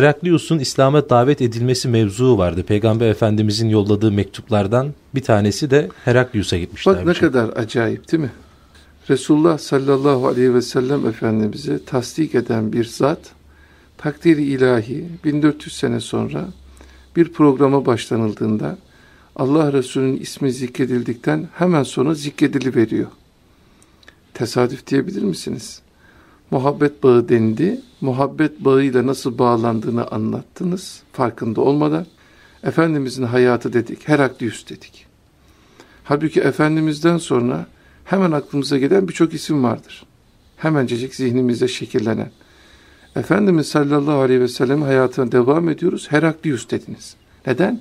Heraklius'un İslam'a davet edilmesi mevzuu vardı. Peygamber Efendimizin yolladığı mektuplardan bir tanesi de Heraklius'a gitmişler. Bak ne kadar acayip değil mi? Resulullah sallallahu aleyhi ve sellem Efendimiz'i tasdik eden bir zat, takdiri ilahi 1400 sene sonra bir programa başlanıldığında Allah Resulü'nün ismi zikredildikten hemen sonra zikrediliveriyor. Tesadüf diyebilir misiniz? Muhabbet bağı dendi. Muhabbet bağıyla nasıl bağlandığını anlattınız farkında olmadan. Efendimizin hayatı dedik, Heraklius dedik. Halbuki Efendimiz'den sonra hemen aklımıza gelen birçok isim vardır. Hemencecik zihnimizde şekillenen. Efendimiz sallallahu aleyhi ve sellem hayatına devam ediyoruz. Heraklius dediniz. Neden?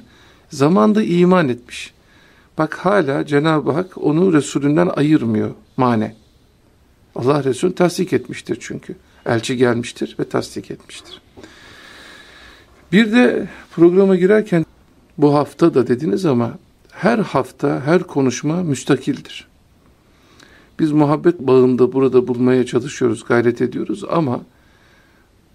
Zamanda iman etmiş. Bak hala Cenab-ı Hak onu Resulünden ayırmıyor mane. Allah Resulü tasdik etmiştir çünkü. Elçi gelmiştir ve tasdik etmiştir. Bir de programa girerken bu hafta da dediniz ama her hafta her konuşma müstakildir. Biz muhabbet bağında burada bulmaya çalışıyoruz, gayret ediyoruz ama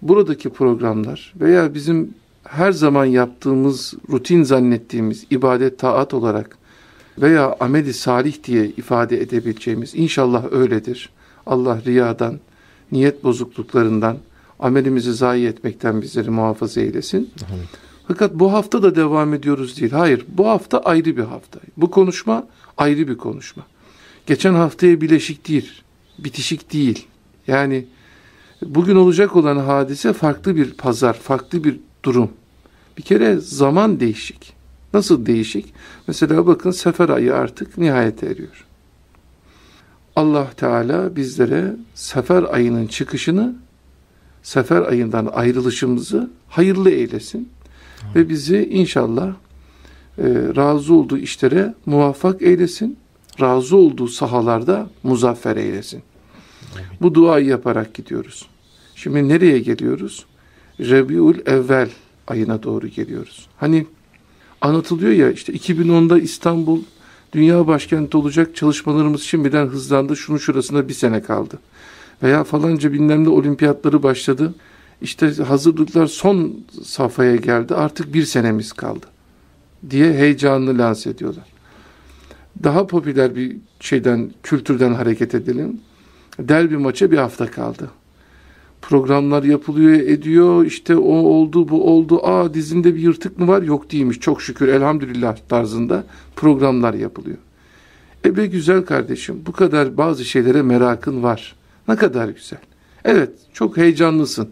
buradaki programlar veya bizim her zaman yaptığımız, rutin zannettiğimiz ibadet taat olarak veya ameli salih diye ifade edebileceğimiz inşallah öyledir. Allah riyadan, niyet bozukluklarından, amelimizi zayi etmekten bizleri muhafaza eylesin. Fakat bu hafta da devam ediyoruz değil. Hayır, bu hafta ayrı bir hafta. Bu konuşma ayrı bir konuşma. Geçen haftaya bileşik değil, bitişik değil. Yani bugün olacak olan hadise farklı bir pazar, farklı bir durum. Bir kere zaman değişik. Nasıl değişik? Mesela bakın sefer ayı artık nihayete eriyor. Allah Teala bizlere sefer ayının çıkışını, sefer ayından ayrılışımızı hayırlı eylesin. Ve bizi inşallah e, razı olduğu işlere muvaffak eylesin. Razı olduğu sahalarda muzaffer eylesin. Amin. Bu duayı yaparak gidiyoruz. Şimdi nereye geliyoruz? Rebiul Evvel ayına doğru geliyoruz. Hani anlatılıyor ya işte 2010'da İstanbul dünya başkenti olacak çalışmalarımız şimdiden hızlandı. Şunun şurasında bir sene kaldı. Veya falanca bilmem ne olimpiyatları başladı. İşte hazırlıklar son safhaya geldi. Artık bir senemiz kaldı. Diye heyecanlı lanse ediyorlar. Daha popüler bir şeyden, kültürden hareket edelim. Derbi maça bir hafta kaldı programlar yapılıyor ediyor işte o oldu bu oldu aa dizinde bir yırtık mı var yok değilmiş çok şükür elhamdülillah tarzında programlar yapılıyor. E be güzel kardeşim bu kadar bazı şeylere merakın var ne kadar güzel. Evet çok heyecanlısın.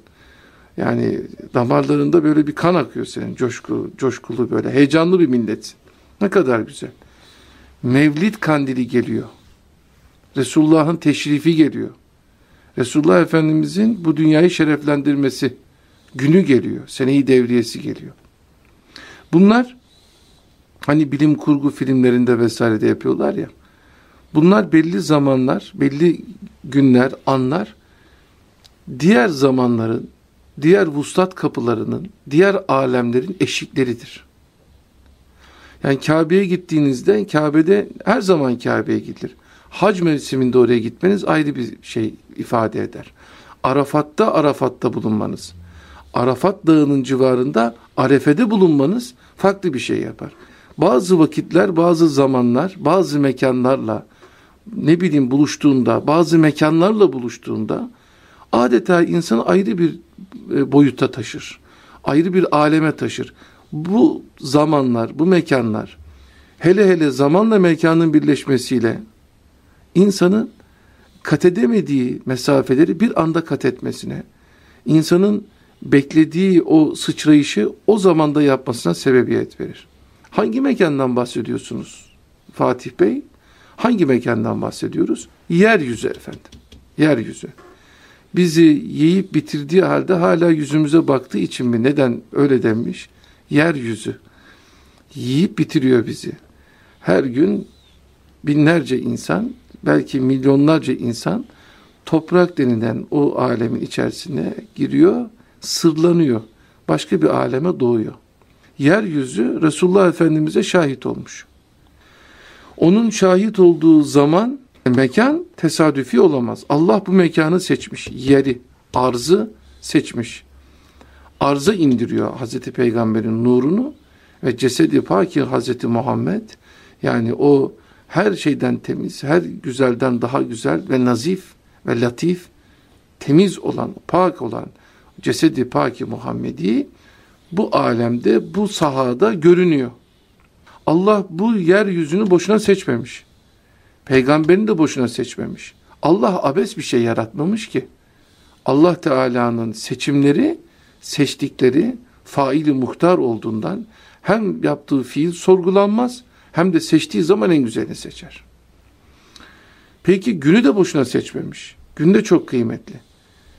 Yani damarlarında böyle bir kan akıyor senin coşku, coşkulu böyle heyecanlı bir milletsin. Ne kadar güzel. Mevlid kandili geliyor. Resulullah'ın teşrifi geliyor. Resulullah Efendimizin bu dünyayı şereflendirmesi günü geliyor. Seneyi devriyesi geliyor. Bunlar hani bilim kurgu filmlerinde vesairede yapıyorlar ya. Bunlar belli zamanlar, belli günler, anlar diğer zamanların, diğer vuslat kapılarının, diğer alemlerin eşikleridir. Yani Kabe'ye gittiğinizde Kabe'de her zaman Kabe'ye gidilir. Hac mevsiminde oraya gitmeniz ayrı bir şey ifade eder. Arafat'ta Arafat'ta bulunmanız, Arafat Dağı'nın civarında Arefe'de bulunmanız farklı bir şey yapar. Bazı vakitler, bazı zamanlar, bazı mekanlarla ne bileyim buluştuğunda, bazı mekanlarla buluştuğunda adeta insanı ayrı bir e, boyuta taşır. Ayrı bir aleme taşır. Bu zamanlar, bu mekanlar hele hele zamanla mekanın birleşmesiyle insanın kat edemediği mesafeleri bir anda kat etmesine, insanın beklediği o sıçrayışı o zamanda yapmasına sebebiyet verir. Hangi mekandan bahsediyorsunuz Fatih Bey? Hangi mekandan bahsediyoruz? Yeryüzü efendim. Yeryüzü. Bizi yiyip bitirdiği halde hala yüzümüze baktığı için mi? Neden öyle denmiş? Yeryüzü. Yiyip bitiriyor bizi. Her gün binlerce insan belki milyonlarca insan toprak denilen o alemin içerisine giriyor, sırlanıyor. Başka bir aleme doğuyor. Yeryüzü Resulullah Efendimiz'e şahit olmuş. Onun şahit olduğu zaman mekan tesadüfi olamaz. Allah bu mekanı seçmiş. Yeri, arzı seçmiş. arza indiriyor Hazreti Peygamber'in nurunu ve cesedi paki Hazreti Muhammed yani o her şeyden temiz, her güzelden daha güzel ve nazif ve latif, temiz olan, pak olan cesedi paki Muhammedi bu alemde, bu sahada görünüyor. Allah bu yeryüzünü boşuna seçmemiş. Peygamberini de boşuna seçmemiş. Allah abes bir şey yaratmamış ki. Allah Teala'nın seçimleri, seçtikleri faili muhtar olduğundan hem yaptığı fiil sorgulanmaz hem de seçtiği zaman en güzelini seçer. Peki günü de boşuna seçmemiş. Gün de çok kıymetli.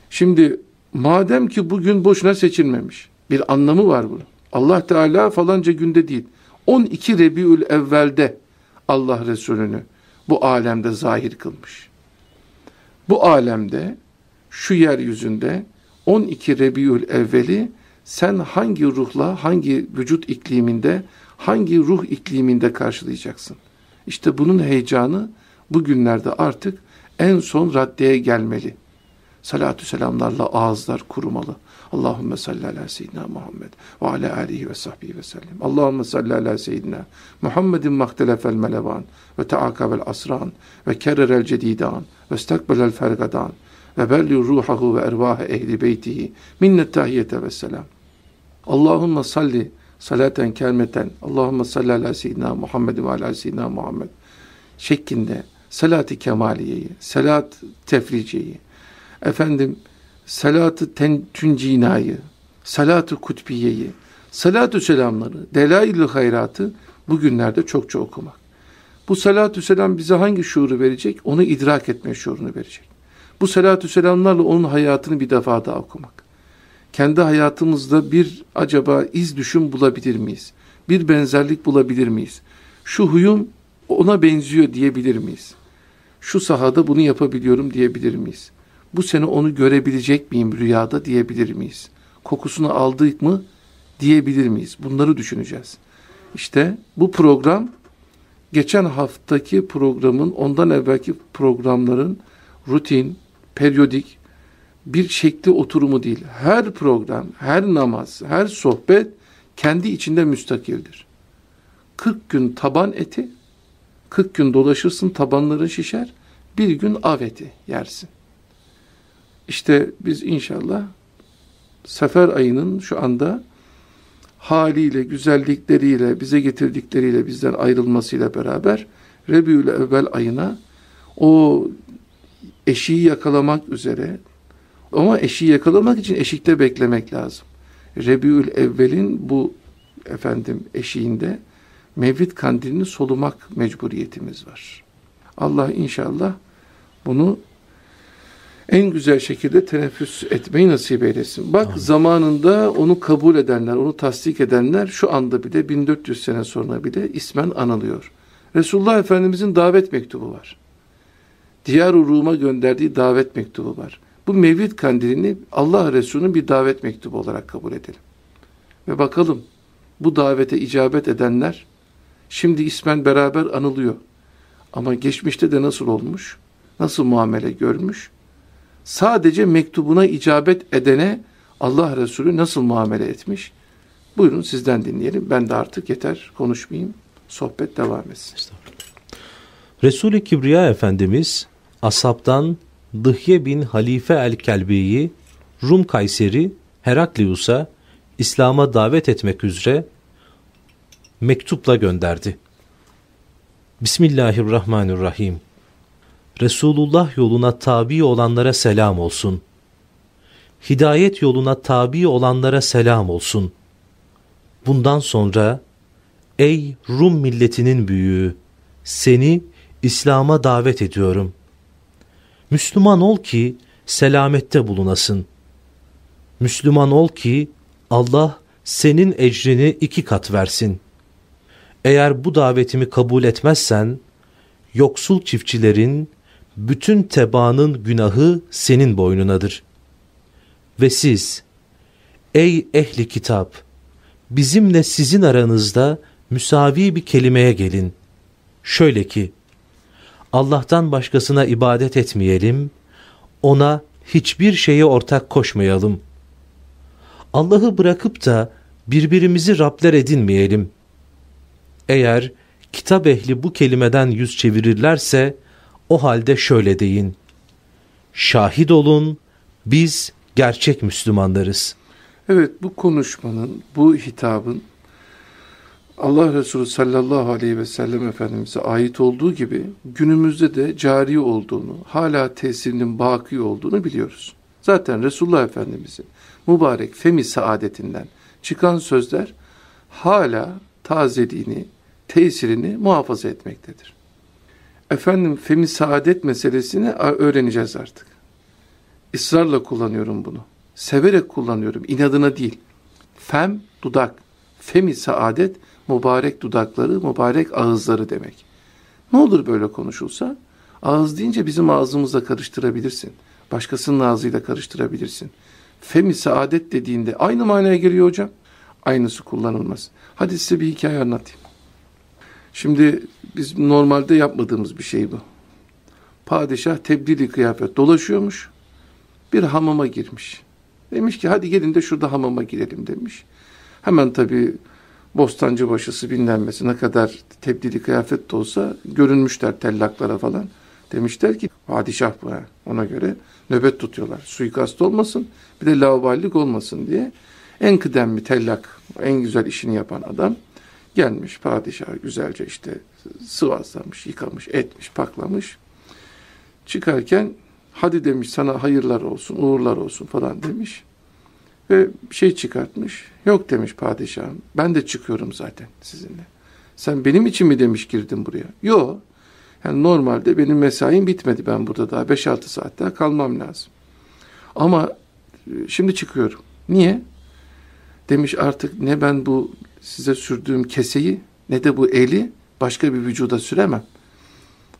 Şimdi madem ki bugün boşuna seçilmemiş bir anlamı var bunun. Allah Teala falanca günde değil 12 Rebiül Evvel'de Allah Resulü'nü bu alemde zahir kılmış. Bu alemde şu yeryüzünde 12 Rebiül Evvel'i sen hangi ruhla, hangi vücut ikliminde, hangi ruh ikliminde karşılayacaksın? İşte bunun heyecanı bugünlerde artık en son raddeye gelmeli. Salatü selamlarla ağızlar kurumalı. Allahümme salli ala seyyidina Muhammed ve ala alihi ve sahbihi ve sellem. Allahümme salli ala seyyidina Muhammedin mahtelefel melevan ve teakabel asran ve kerrerel cedidan ve stakbelel fergadan ve belli ruhahu ve ervahe ehli beytihi minnet tahiyete ve selam. Allahümme salli salaten kelmeten Allahümme salli ala seyyidina Muhammed ve ala seyyidina Muhammed şeklinde salat-ı kemaliyeyi, salat tefriciyeyi, efendim salat-ı tüncinayı, salat-ı kutbiyeyi, salat-ı selamları, delail-i hayratı bugünlerde çokça okumak. Bu salatü selam bize hangi şuuru verecek? Onu idrak etme şuurunu verecek. Bu salatü selamlarla onun hayatını bir defa daha okumak. Kendi hayatımızda bir acaba iz düşüm bulabilir miyiz? Bir benzerlik bulabilir miyiz? Şu huyum ona benziyor diyebilir miyiz? Şu sahada bunu yapabiliyorum diyebilir miyiz? Bu sene onu görebilecek miyim rüyada diyebilir miyiz? Kokusunu aldık mı diyebilir miyiz? Bunları düşüneceğiz. İşte bu program geçen haftaki programın ondan evvelki programların rutin, periyodik bir şekli oturumu değil. Her program, her namaz, her sohbet kendi içinde müstakildir. 40 gün taban eti, 40 gün dolaşırsın tabanların şişer, bir gün av eti yersin. İşte biz inşallah sefer ayının şu anda haliyle, güzellikleriyle, bize getirdikleriyle, bizden ayrılmasıyla beraber Rebiül Evvel ayına o eşiği yakalamak üzere ama eşiği yakalamak için eşikte beklemek lazım. Rebiül Evvel'in bu efendim eşiğinde Mevlid kandilini solumak mecburiyetimiz var. Allah inşallah bunu en güzel şekilde teneffüs etmeyi nasip eylesin. Bak Amin. zamanında onu kabul edenler, onu tasdik edenler şu anda bile 1400 sene sonra bile ismen anılıyor. Resulullah Efendimizin davet mektubu var. Diyar-ı Rum'a gönderdiği davet mektubu var. Bu Mevlid kandilini Allah Resulü'nün bir davet mektubu olarak kabul edelim. Ve bakalım bu davete icabet edenler şimdi ismen beraber anılıyor. Ama geçmişte de nasıl olmuş? Nasıl muamele görmüş? sadece mektubuna icabet edene Allah Resulü nasıl muamele etmiş? Buyurun sizden dinleyelim. Ben de artık yeter konuşmayayım. Sohbet devam etsin. Resul-i Kibriya Efendimiz ashabtan Dıhye bin Halife el-Kelbi'yi Rum Kayseri Heraklius'a İslam'a davet etmek üzere mektupla gönderdi. Bismillahirrahmanirrahim. Resulullah yoluna tabi olanlara selam olsun. Hidayet yoluna tabi olanlara selam olsun. Bundan sonra ey Rum milletinin büyüğü seni İslam'a davet ediyorum. Müslüman ol ki selamette bulunasın. Müslüman ol ki Allah senin ecrini iki kat versin. Eğer bu davetimi kabul etmezsen, yoksul çiftçilerin bütün tebaanın günahı senin boynunadır. Ve siz, ey ehli kitap, bizimle sizin aranızda müsavi bir kelimeye gelin. Şöyle ki, Allah'tan başkasına ibadet etmeyelim, ona hiçbir şeye ortak koşmayalım. Allah'ı bırakıp da birbirimizi Rabler edinmeyelim. Eğer kitap ehli bu kelimeden yüz çevirirlerse o halde şöyle deyin. Şahit olun biz gerçek Müslümanlarız. Evet bu konuşmanın, bu hitabın Allah Resulü sallallahu aleyhi ve sellem Efendimiz'e ait olduğu gibi günümüzde de cari olduğunu, hala tesirinin baki olduğunu biliyoruz. Zaten Resulullah Efendimiz'in mübarek femi saadetinden çıkan sözler hala tazeliğini, tesirini muhafaza etmektedir. Efendim femi saadet meselesini öğreneceğiz artık. Israrla kullanıyorum bunu. Severek kullanıyorum, inadına değil. Fem, dudak. Femi saadet, mübarek dudakları, mübarek ağızları demek. Ne olur böyle konuşulsa? Ağız deyince bizim ağzımızla karıştırabilirsin. Başkasının ağzıyla karıştırabilirsin. Femi saadet dediğinde aynı manaya geliyor hocam. Aynısı kullanılmaz. Hadi size bir hikaye anlatayım. Şimdi biz normalde yapmadığımız bir şey bu. Padişah tebdili kıyafet dolaşıyormuş. Bir hamama girmiş. Demiş ki hadi gelin de şurada hamama girelim demiş. Hemen tabii bostancı başısı binlenmesi ne kadar tebdili kıyafet de olsa görünmüşler tellaklara falan. Demişler ki padişah bu ha. Ona göre nöbet tutuyorlar. Suikast olmasın bir de lavaballik olmasın diye. En kıdemli tellak, en güzel işini yapan adam gelmiş padişah güzelce işte sıvazlamış, yıkamış, etmiş, paklamış. Çıkarken hadi demiş sana hayırlar olsun, uğurlar olsun falan demiş. Ve şey çıkartmış. Yok demiş padişahım. Ben de çıkıyorum zaten sizinle. Sen benim için mi demiş girdin buraya? Yok. Yani normalde benim mesaim bitmedi. Ben burada daha 5-6 saat daha kalmam lazım. Ama e, şimdi çıkıyorum. Niye? Demiş artık ne ben bu size sürdüğüm keseyi ne de bu eli başka bir vücuda süremem.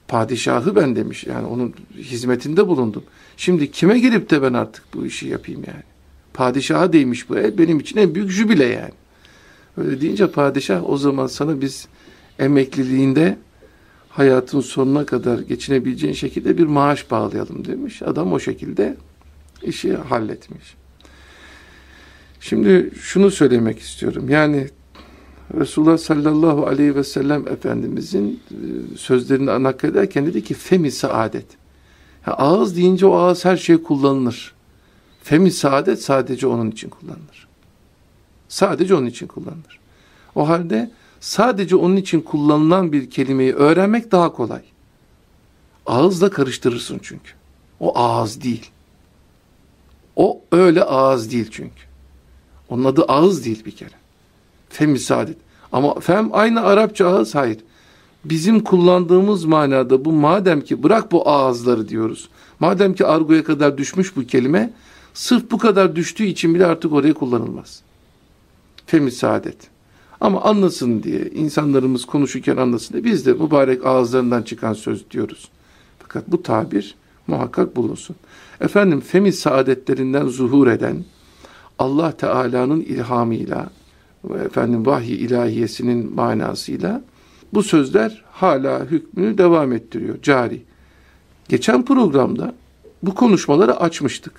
Padişahı ben demiş yani onun hizmetinde bulundum. Şimdi kime gelip de ben artık bu işi yapayım yani. Padişaha değmiş bu el benim için en büyük jübile yani. Öyle deyince padişah o zaman sana biz emekliliğinde hayatın sonuna kadar geçinebileceğin şekilde bir maaş bağlayalım demiş. Adam o şekilde işi halletmiş. Şimdi şunu söylemek istiyorum. Yani Resulullah sallallahu aleyhi ve sellem Efendimizin e, sözlerini naklederken dedi ki femi saadet. Yani ağız deyince o ağız her şey kullanılır. Femi saadet sadece onun için kullanılır. Sadece onun için kullanılır. O halde sadece onun için kullanılan bir kelimeyi öğrenmek daha kolay. Ağızla karıştırırsın çünkü. O ağız değil. O öyle ağız değil çünkü. Onun adı ağız değil bir kere. Fem saadet. Ama fem aynı Arapça ağız hayır. Bizim kullandığımız manada bu madem ki bırak bu ağızları diyoruz. Madem ki argoya kadar düşmüş bu kelime sırf bu kadar düştüğü için bile artık oraya kullanılmaz. Femi saadet. Ama anlasın diye insanlarımız konuşurken anlasın diye biz de mübarek ağızlarından çıkan söz diyoruz. Fakat bu tabir muhakkak bulunsun. Efendim femi saadetlerinden zuhur eden Allah Teala'nın ilhamıyla efendim vahiy ilahiyesinin manasıyla bu sözler hala hükmünü devam ettiriyor, cari. Geçen programda bu konuşmaları açmıştık.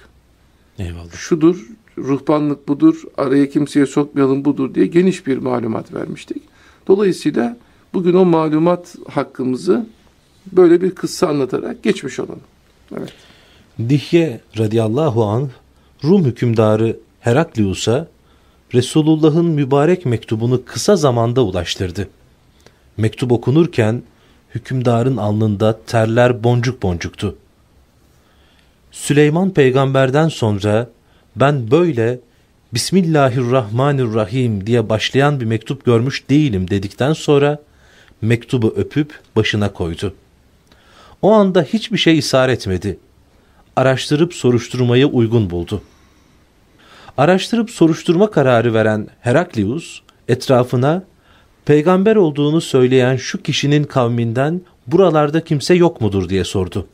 Eyvallah. Şudur, ruhbanlık budur, araya kimseye sokmayalım budur diye geniş bir malumat vermiştik. Dolayısıyla bugün o malumat hakkımızı böyle bir kıssa anlatarak geçmiş olalım. Evet. Dihye radıyallahu anh Rum hükümdarı Heraklius'a Resulullah'ın mübarek mektubunu kısa zamanda ulaştırdı. Mektup okunurken hükümdarın alnında terler boncuk boncuktu. Süleyman peygamberden sonra ben böyle Bismillahirrahmanirrahim diye başlayan bir mektup görmüş değilim dedikten sonra mektubu öpüp başına koydu. O anda hiçbir şey isar etmedi. Araştırıp soruşturmayı uygun buldu. Araştırıp soruşturma kararı veren Heraklius etrafına peygamber olduğunu söyleyen şu kişinin kavminden buralarda kimse yok mudur diye sordu.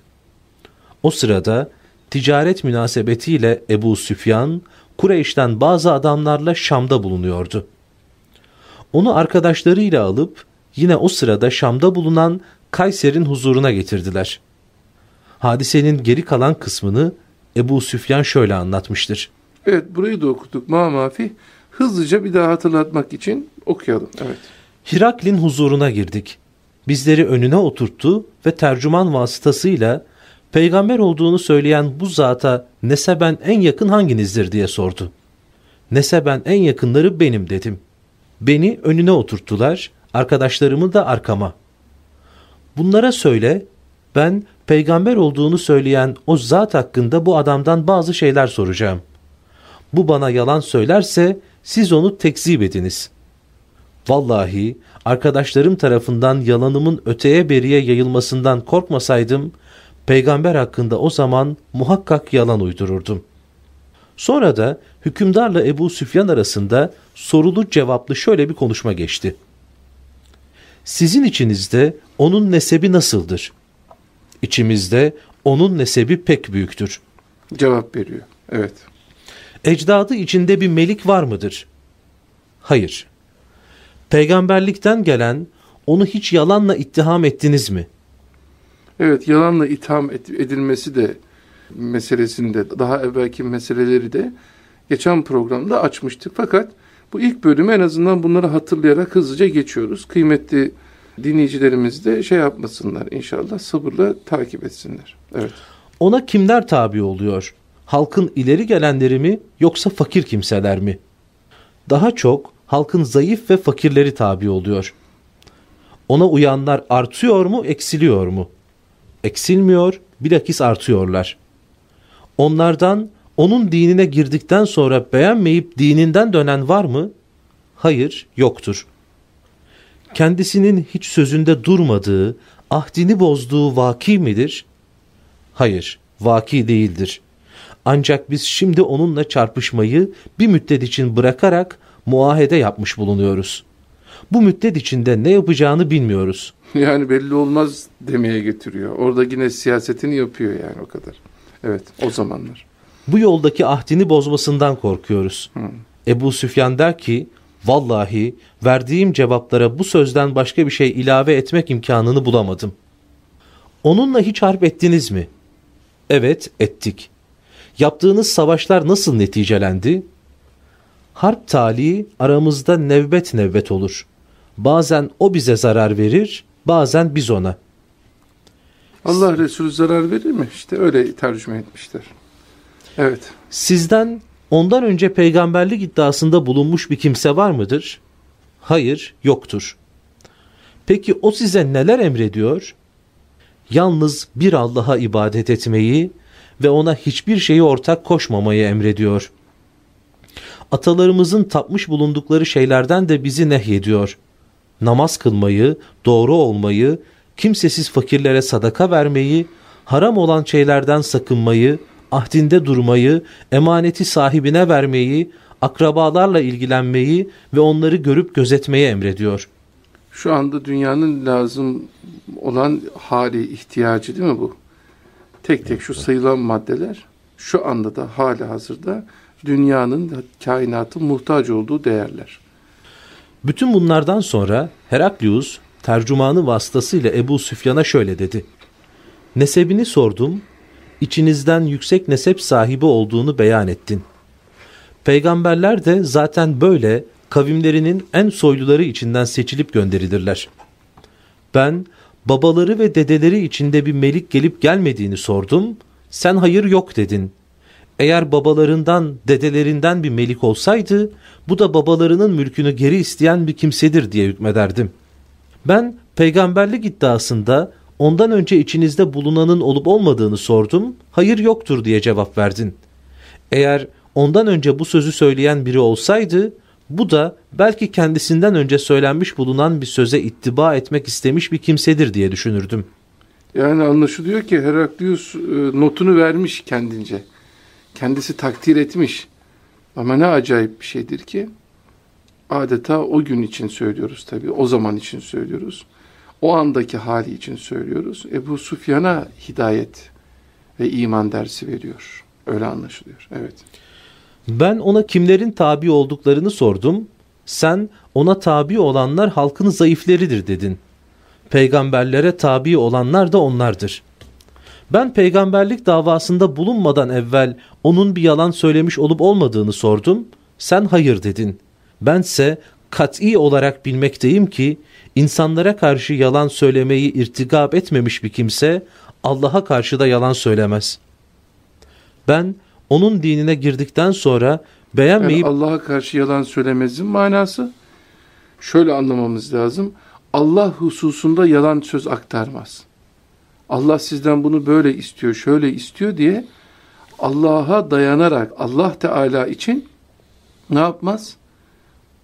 O sırada ticaret münasebetiyle Ebu Süfyan, Kureyş'ten bazı adamlarla Şam'da bulunuyordu. Onu arkadaşlarıyla alıp yine o sırada Şam'da bulunan Kayser'in huzuruna getirdiler. Hadisenin geri kalan kısmını Ebu Süfyan şöyle anlatmıştır. Evet burayı da okuduk. Ma mafi. Hızlıca bir daha hatırlatmak için okuyalım. Evet. Hiraklin huzuruna girdik. Bizleri önüne oturttu ve tercüman vasıtasıyla peygamber olduğunu söyleyen bu zata neseben en yakın hanginizdir diye sordu. Neseben en yakınları benim dedim. Beni önüne oturttular, arkadaşlarımı da arkama. Bunlara söyle, ben peygamber olduğunu söyleyen o zat hakkında bu adamdan bazı şeyler soracağım. Bu bana yalan söylerse siz onu tekzip ediniz. Vallahi arkadaşlarım tarafından yalanımın öteye beriye yayılmasından korkmasaydım, peygamber hakkında o zaman muhakkak yalan uydururdum. Sonra da hükümdarla Ebu Süfyan arasında sorulu cevaplı şöyle bir konuşma geçti. Sizin içinizde onun nesebi nasıldır? İçimizde onun nesebi pek büyüktür. Cevap veriyor. Evet. Ecdadı içinde bir melik var mıdır? Hayır. Peygamberlikten gelen onu hiç yalanla ittiham ettiniz mi? Evet yalanla itham edilmesi de meselesinde daha evvelki meseleleri de geçen programda açmıştık. Fakat bu ilk bölümü en azından bunları hatırlayarak hızlıca geçiyoruz. Kıymetli dinleyicilerimiz de şey yapmasınlar inşallah sabırla takip etsinler. Evet. Ona kimler tabi oluyor? Halkın ileri gelenleri mi yoksa fakir kimseler mi? Daha çok halkın zayıf ve fakirleri tabi oluyor. Ona uyanlar artıyor mu, eksiliyor mu? Eksilmiyor, bilakis artıyorlar. Onlardan onun dinine girdikten sonra beğenmeyip dininden dönen var mı? Hayır, yoktur. Kendisinin hiç sözünde durmadığı, ahdini bozduğu vaki midir? Hayır, vaki değildir. Ancak biz şimdi onunla çarpışmayı bir müddet için bırakarak muahede yapmış bulunuyoruz. Bu müddet içinde ne yapacağını bilmiyoruz. Yani belli olmaz demeye getiriyor. Orada yine siyasetini yapıyor yani o kadar. Evet o zamanlar. Bu yoldaki ahdini bozmasından korkuyoruz. Hı. Ebu Süfyan der ki, vallahi verdiğim cevaplara bu sözden başka bir şey ilave etmek imkanını bulamadım. Onunla hiç harp ettiniz mi? Evet, ettik. Yaptığınız savaşlar nasıl neticelendi? Harp tali aramızda nevbet nevbet olur. Bazen o bize zarar verir, bazen biz ona. Allah Resulü zarar verir mi? İşte öyle tercüme etmişler. Evet. Sizden ondan önce peygamberlik iddiasında bulunmuş bir kimse var mıdır? Hayır, yoktur. Peki o size neler emrediyor? Yalnız bir Allah'a ibadet etmeyi ve ona hiçbir şeyi ortak koşmamayı emrediyor. Atalarımızın tapmış bulundukları şeylerden de bizi nehyediyor. Namaz kılmayı, doğru olmayı, kimsesiz fakirlere sadaka vermeyi, haram olan şeylerden sakınmayı, ahdinde durmayı, emaneti sahibine vermeyi, akrabalarla ilgilenmeyi ve onları görüp gözetmeyi emrediyor. Şu anda dünyanın lazım olan hali, ihtiyacı değil mi bu? Tek tek şu sayılan maddeler şu anda da hali hazırda dünyanın, kainatın muhtaç olduğu değerler. Bütün bunlardan sonra Heraklius tercümanı vasıtasıyla Ebu Süfyan'a şöyle dedi. Nesebini sordum, içinizden yüksek nesep sahibi olduğunu beyan ettin. Peygamberler de zaten böyle kavimlerinin en soyluları içinden seçilip gönderilirler. Ben babaları ve dedeleri içinde bir melik gelip gelmediğini sordum. Sen hayır yok dedin. Eğer babalarından, dedelerinden bir melik olsaydı, bu da babalarının mülkünü geri isteyen bir kimsedir diye hükmederdim. Ben peygamberlik iddiasında ondan önce içinizde bulunanın olup olmadığını sordum. Hayır yoktur diye cevap verdin. Eğer ondan önce bu sözü söyleyen biri olsaydı, bu da belki kendisinden önce söylenmiş bulunan bir söze ittiba etmek istemiş bir kimsedir diye düşünürdüm. Yani anlaşılıyor ki Heraklius e, notunu vermiş kendince. Kendisi takdir etmiş. Ama ne acayip bir şeydir ki adeta o gün için söylüyoruz tabii. O zaman için söylüyoruz. O andaki hali için söylüyoruz. Ebu Sufyan'a hidayet ve iman dersi veriyor. Öyle anlaşılıyor. Evet. Ben ona kimlerin tabi olduklarını sordum. Sen ona tabi olanlar halkın zayıfleridir dedin. Peygamberlere tabi olanlar da onlardır. Ben peygamberlik davasında bulunmadan evvel onun bir yalan söylemiş olup olmadığını sordum. Sen hayır dedin. Bense kat'i olarak bilmekteyim ki insanlara karşı yalan söylemeyi irtigap etmemiş bir kimse Allah'a karşı da yalan söylemez. Ben onun dinine girdikten sonra beğenmeyip... Yani Allah'a karşı yalan söylemezin manası şöyle anlamamız lazım. Allah hususunda yalan söz aktarmaz. Allah sizden bunu böyle istiyor, şöyle istiyor diye Allah'a dayanarak Allah Teala için ne yapmaz?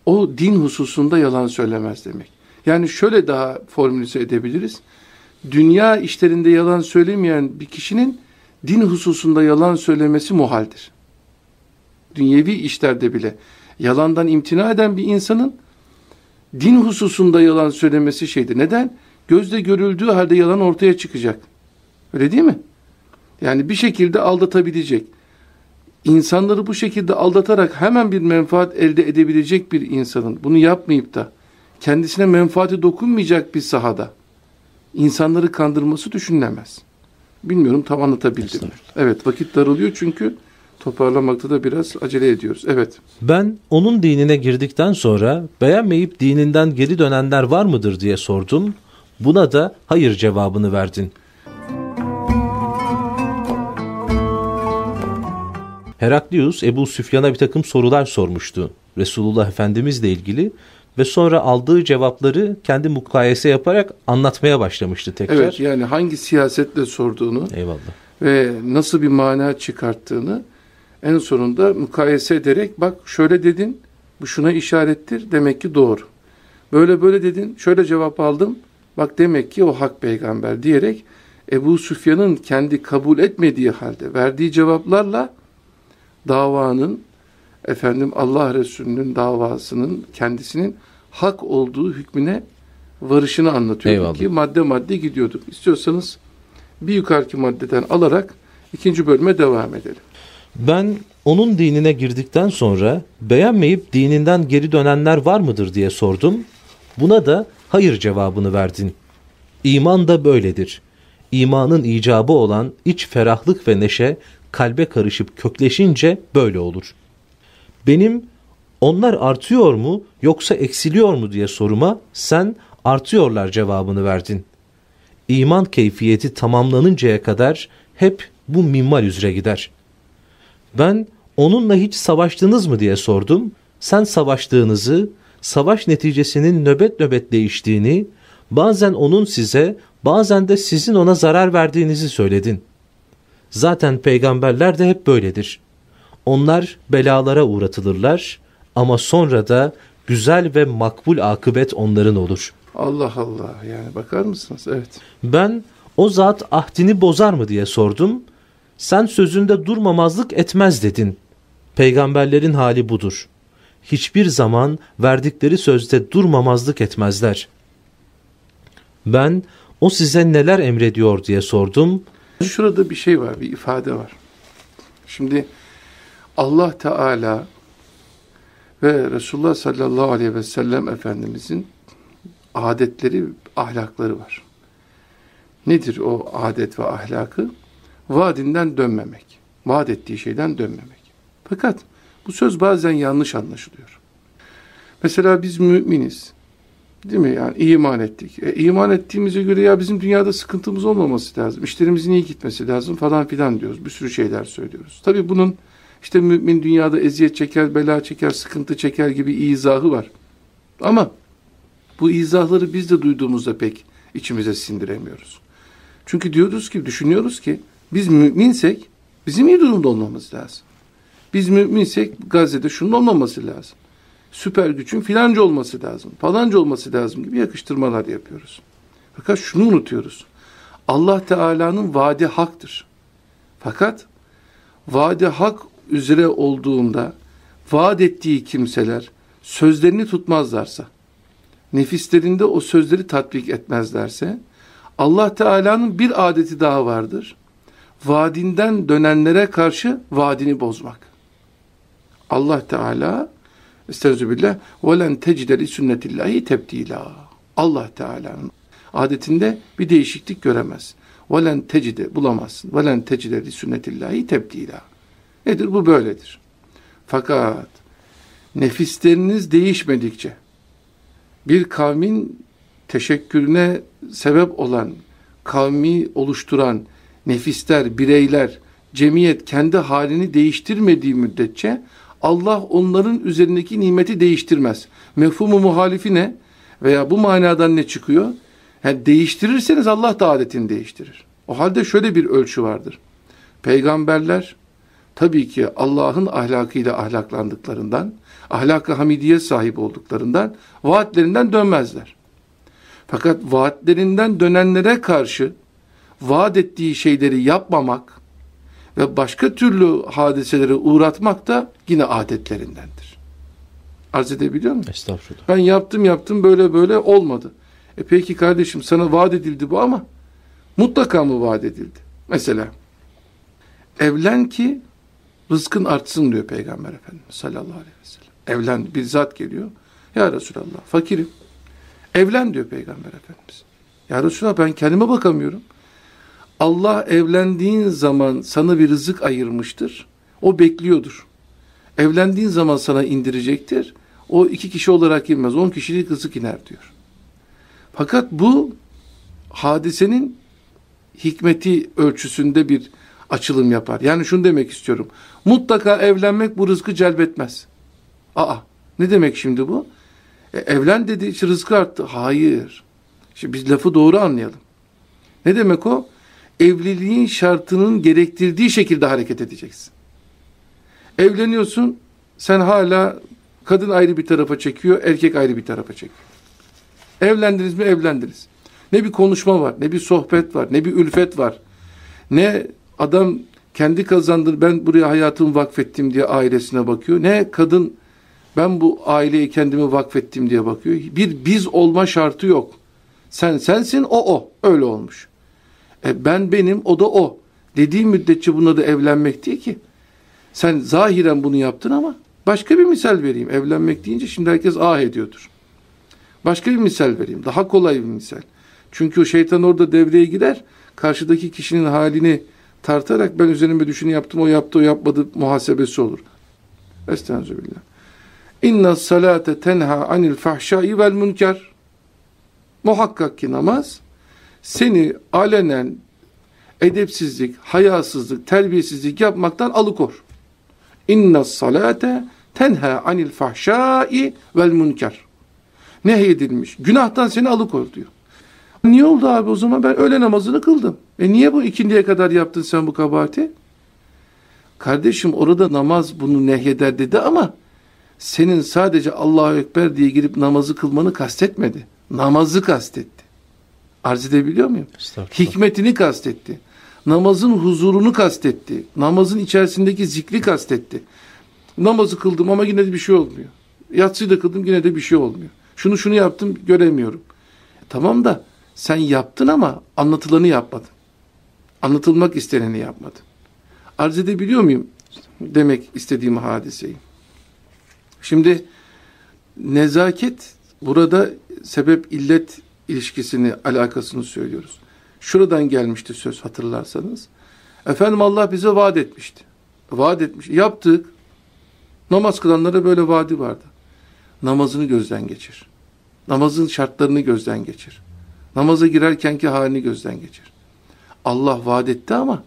O din hususunda yalan söylemez demek. Yani şöyle daha formülize edebiliriz. Dünya işlerinde yalan söylemeyen bir kişinin din hususunda yalan söylemesi muhaldir. Dünyevi işlerde bile yalandan imtina eden bir insanın din hususunda yalan söylemesi şeydir. Neden? Gözde görüldüğü halde yalan ortaya çıkacak. Öyle değil mi? Yani bir şekilde aldatabilecek. İnsanları bu şekilde aldatarak hemen bir menfaat elde edebilecek bir insanın bunu yapmayıp da kendisine menfaati dokunmayacak bir sahada insanları kandırması düşünülemez. Bilmiyorum tam anlatabildim. Evet vakit daralıyor çünkü toparlamakta da biraz acele ediyoruz. Evet. Ben onun dinine girdikten sonra beğenmeyip dininden geri dönenler var mıdır diye sordum. Buna da hayır cevabını verdin. Heraklius Ebu Süfyan'a bir takım sorular sormuştu. Resulullah Efendimizle ilgili ve sonra aldığı cevapları kendi mukayese yaparak anlatmaya başlamıştı tekrar. Evet yani hangi siyasetle sorduğunu Eyvallah. ve nasıl bir mana çıkarttığını en sonunda mukayese ederek bak şöyle dedin bu şuna işarettir demek ki doğru. Böyle böyle dedin şöyle cevap aldım bak demek ki o hak peygamber diyerek Ebu Süfyan'ın kendi kabul etmediği halde verdiği cevaplarla davanın efendim Allah Resulü'nün davasının kendisinin hak olduğu hükmüne varışını anlatıyorduk Eyvallah. ki madde madde gidiyorduk. İstiyorsanız bir yukarıki maddeden alarak ikinci bölüme devam edelim. Ben onun dinine girdikten sonra beğenmeyip dininden geri dönenler var mıdır diye sordum. Buna da hayır cevabını verdin. İman da böyledir. İmanın icabı olan iç ferahlık ve neşe kalbe karışıp kökleşince böyle olur. Benim onlar artıyor mu yoksa eksiliyor mu diye soruma sen artıyorlar cevabını verdin. İman keyfiyeti tamamlanıncaya kadar hep bu minval üzere gider. Ben onunla hiç savaştınız mı diye sordum. Sen savaştığınızı, savaş neticesinin nöbet nöbet değiştiğini, bazen onun size, bazen de sizin ona zarar verdiğinizi söyledin. Zaten peygamberler de hep böyledir. Onlar belalara uğratılırlar ama sonra da güzel ve makbul akıbet onların olur. Allah Allah yani bakar mısınız? Evet. Ben o zat ahdini bozar mı diye sordum. Sen sözünde durmamazlık etmez dedin. Peygamberlerin hali budur. Hiçbir zaman verdikleri sözde durmamazlık etmezler. Ben o size neler emrediyor diye sordum. Şurada bir şey var, bir ifade var. Şimdi Allah Teala ve Resulullah sallallahu aleyhi ve sellem Efendimizin adetleri, ahlakları var. Nedir o adet ve ahlakı? Vaadinden dönmemek. Vaat ettiği şeyden dönmemek. Fakat bu söz bazen yanlış anlaşılıyor. Mesela biz müminiz. Değil mi? Yani iman ettik. E, iman ettiğimize göre ya bizim dünyada sıkıntımız olmaması lazım. İşlerimizin iyi gitmesi lazım falan filan diyoruz. Bir sürü şeyler söylüyoruz. Tabii bunun işte mümin dünyada eziyet çeker, bela çeker, sıkıntı çeker gibi izahı var. Ama bu izahları biz de duyduğumuzda pek içimize sindiremiyoruz. Çünkü diyoruz ki, düşünüyoruz ki biz müminsek bizim iyi durumda olmamız lazım. Biz müminsek Gazze'de şunun olmaması lazım. Süper gücün filanca olması lazım. Falanca olması lazım gibi yakıştırmalar yapıyoruz. Fakat şunu unutuyoruz. Allah Teala'nın vaadi haktır. Fakat vaadi hak üzere olduğunda vaat ettiği kimseler sözlerini tutmazlarsa, nefislerinde o sözleri tatbik etmezlerse, Allah Teala'nın bir adeti daha vardır. Vaadinden dönenlere karşı vaadini bozmak. Allah Teala Estağfirullah. وَلَنْ تَجِدَ لِسُنَّةِ اللّٰهِ تَبْد۪يلًا Allah Teala'nın adetinde bir değişiklik göremez. Velen tecide bulamazsın. Velen tecide li sünnetillahi tebdila. Nedir? Bu böyledir. Fakat nefisleriniz değişmedikçe bir kavmin teşekkürüne sebep olan, kavmi oluşturan nefisler, bireyler, cemiyet kendi halini değiştirmediği müddetçe Allah onların üzerindeki nimeti değiştirmez. Mefhumu muhalifi ne? Veya bu manadan ne çıkıyor? Yani değiştirirseniz Allah da adetini değiştirir. O halde şöyle bir ölçü vardır. Peygamberler tabii ki Allah'ın ahlakıyla ahlaklandıklarından, ahlak-ı hamidiye sahip olduklarından vaatlerinden dönmezler. Fakat vaatlerinden dönenlere karşı vaat ettiği şeyleri yapmamak ve başka türlü hadiselere uğratmak da yine adetlerindendir. Arz edebiliyor muyum? Estağfurullah. Ben yaptım yaptım böyle böyle olmadı. E peki kardeşim sana vaat edildi bu ama mutlaka mı vaat edildi? Mesela evlen ki rızkın artsın diyor Peygamber Efendimiz sallallahu aleyhi ve sellem. Evlen bir zat geliyor. Ya Resulallah fakirim. Evlen diyor Peygamber Efendimiz. Ya Resulallah ben kendime bakamıyorum. Allah evlendiğin zaman sana bir rızık ayırmıştır. O bekliyordur. Evlendiğin zaman sana indirecektir. O iki kişi olarak inmez. On kişilik rızık iner diyor. Fakat bu hadisenin hikmeti ölçüsünde bir açılım yapar. Yani şunu demek istiyorum. Mutlaka evlenmek bu rızkı celbetmez. Aa ne demek şimdi bu? E, evlen dedi işte rızkı arttı. Hayır. Şimdi biz lafı doğru anlayalım. Ne demek o? Evliliğin şartının gerektirdiği şekilde hareket edeceksin. Evleniyorsun sen hala kadın ayrı bir tarafa çekiyor erkek ayrı bir tarafa çekiyor. Evlendiniz mi evlendiniz. Ne bir konuşma var ne bir sohbet var ne bir ülfet var. Ne adam kendi kazandır ben buraya hayatımı vakfettim diye ailesine bakıyor. Ne kadın ben bu aileyi kendimi vakfettim diye bakıyor. Bir biz olma şartı yok. Sen sensin o o. Öyle olmuş. E ben benim o da o. Dediği müddetçe buna da evlenmek değil ki. Sen zahiren bunu yaptın ama başka bir misal vereyim. Evlenmek deyince şimdi herkes ah ediyordur. Başka bir misal vereyim. Daha kolay bir misal. Çünkü şeytan orada devreye gider. Karşıdaki kişinin halini tartarak ben üzerime düşünü yaptım, o yaptı, o yapmadı muhasebesi olur. Estağfirullah. İnna salate tenha anil fahşai vel münker. Muhakkak ki namaz seni alenen edepsizlik, hayasızlık, terbiyesizlik yapmaktan alıkor. İnna salate tenha anil fahşai vel münker. Nehyedilmiş. Günahtan seni alıkor diyor. Niye oldu abi o zaman ben öğle namazını kıldım. E niye bu ikindiye kadar yaptın sen bu kabahati? Kardeşim orada namaz bunu nehyeder dedi ama senin sadece Allahu Ekber diye girip namazı kılmanı kastetmedi. Namazı kastetti. Arz edebiliyor muyum? Hikmetini kastetti. Namazın huzurunu kastetti. Namazın içerisindeki zikri kastetti. Namazı kıldım ama yine de bir şey olmuyor. Yatsıyı da kıldım yine de bir şey olmuyor. Şunu şunu yaptım göremiyorum. Tamam da sen yaptın ama anlatılanı yapmadın. Anlatılmak isteneni yapmadın. Arz edebiliyor muyum? Demek istediğim hadiseyi. Şimdi nezaket burada sebep illet ilişkisini alakasını söylüyoruz. Şuradan gelmişti söz hatırlarsanız. Efendim Allah bize vaat etmişti. Vaat etmiş. Yaptık. Namaz kılanlara böyle vaadi vardı. Namazını gözden geçir. Namazın şartlarını gözden geçir. Namaza girerkenki halini gözden geçir. Allah vaat etti ama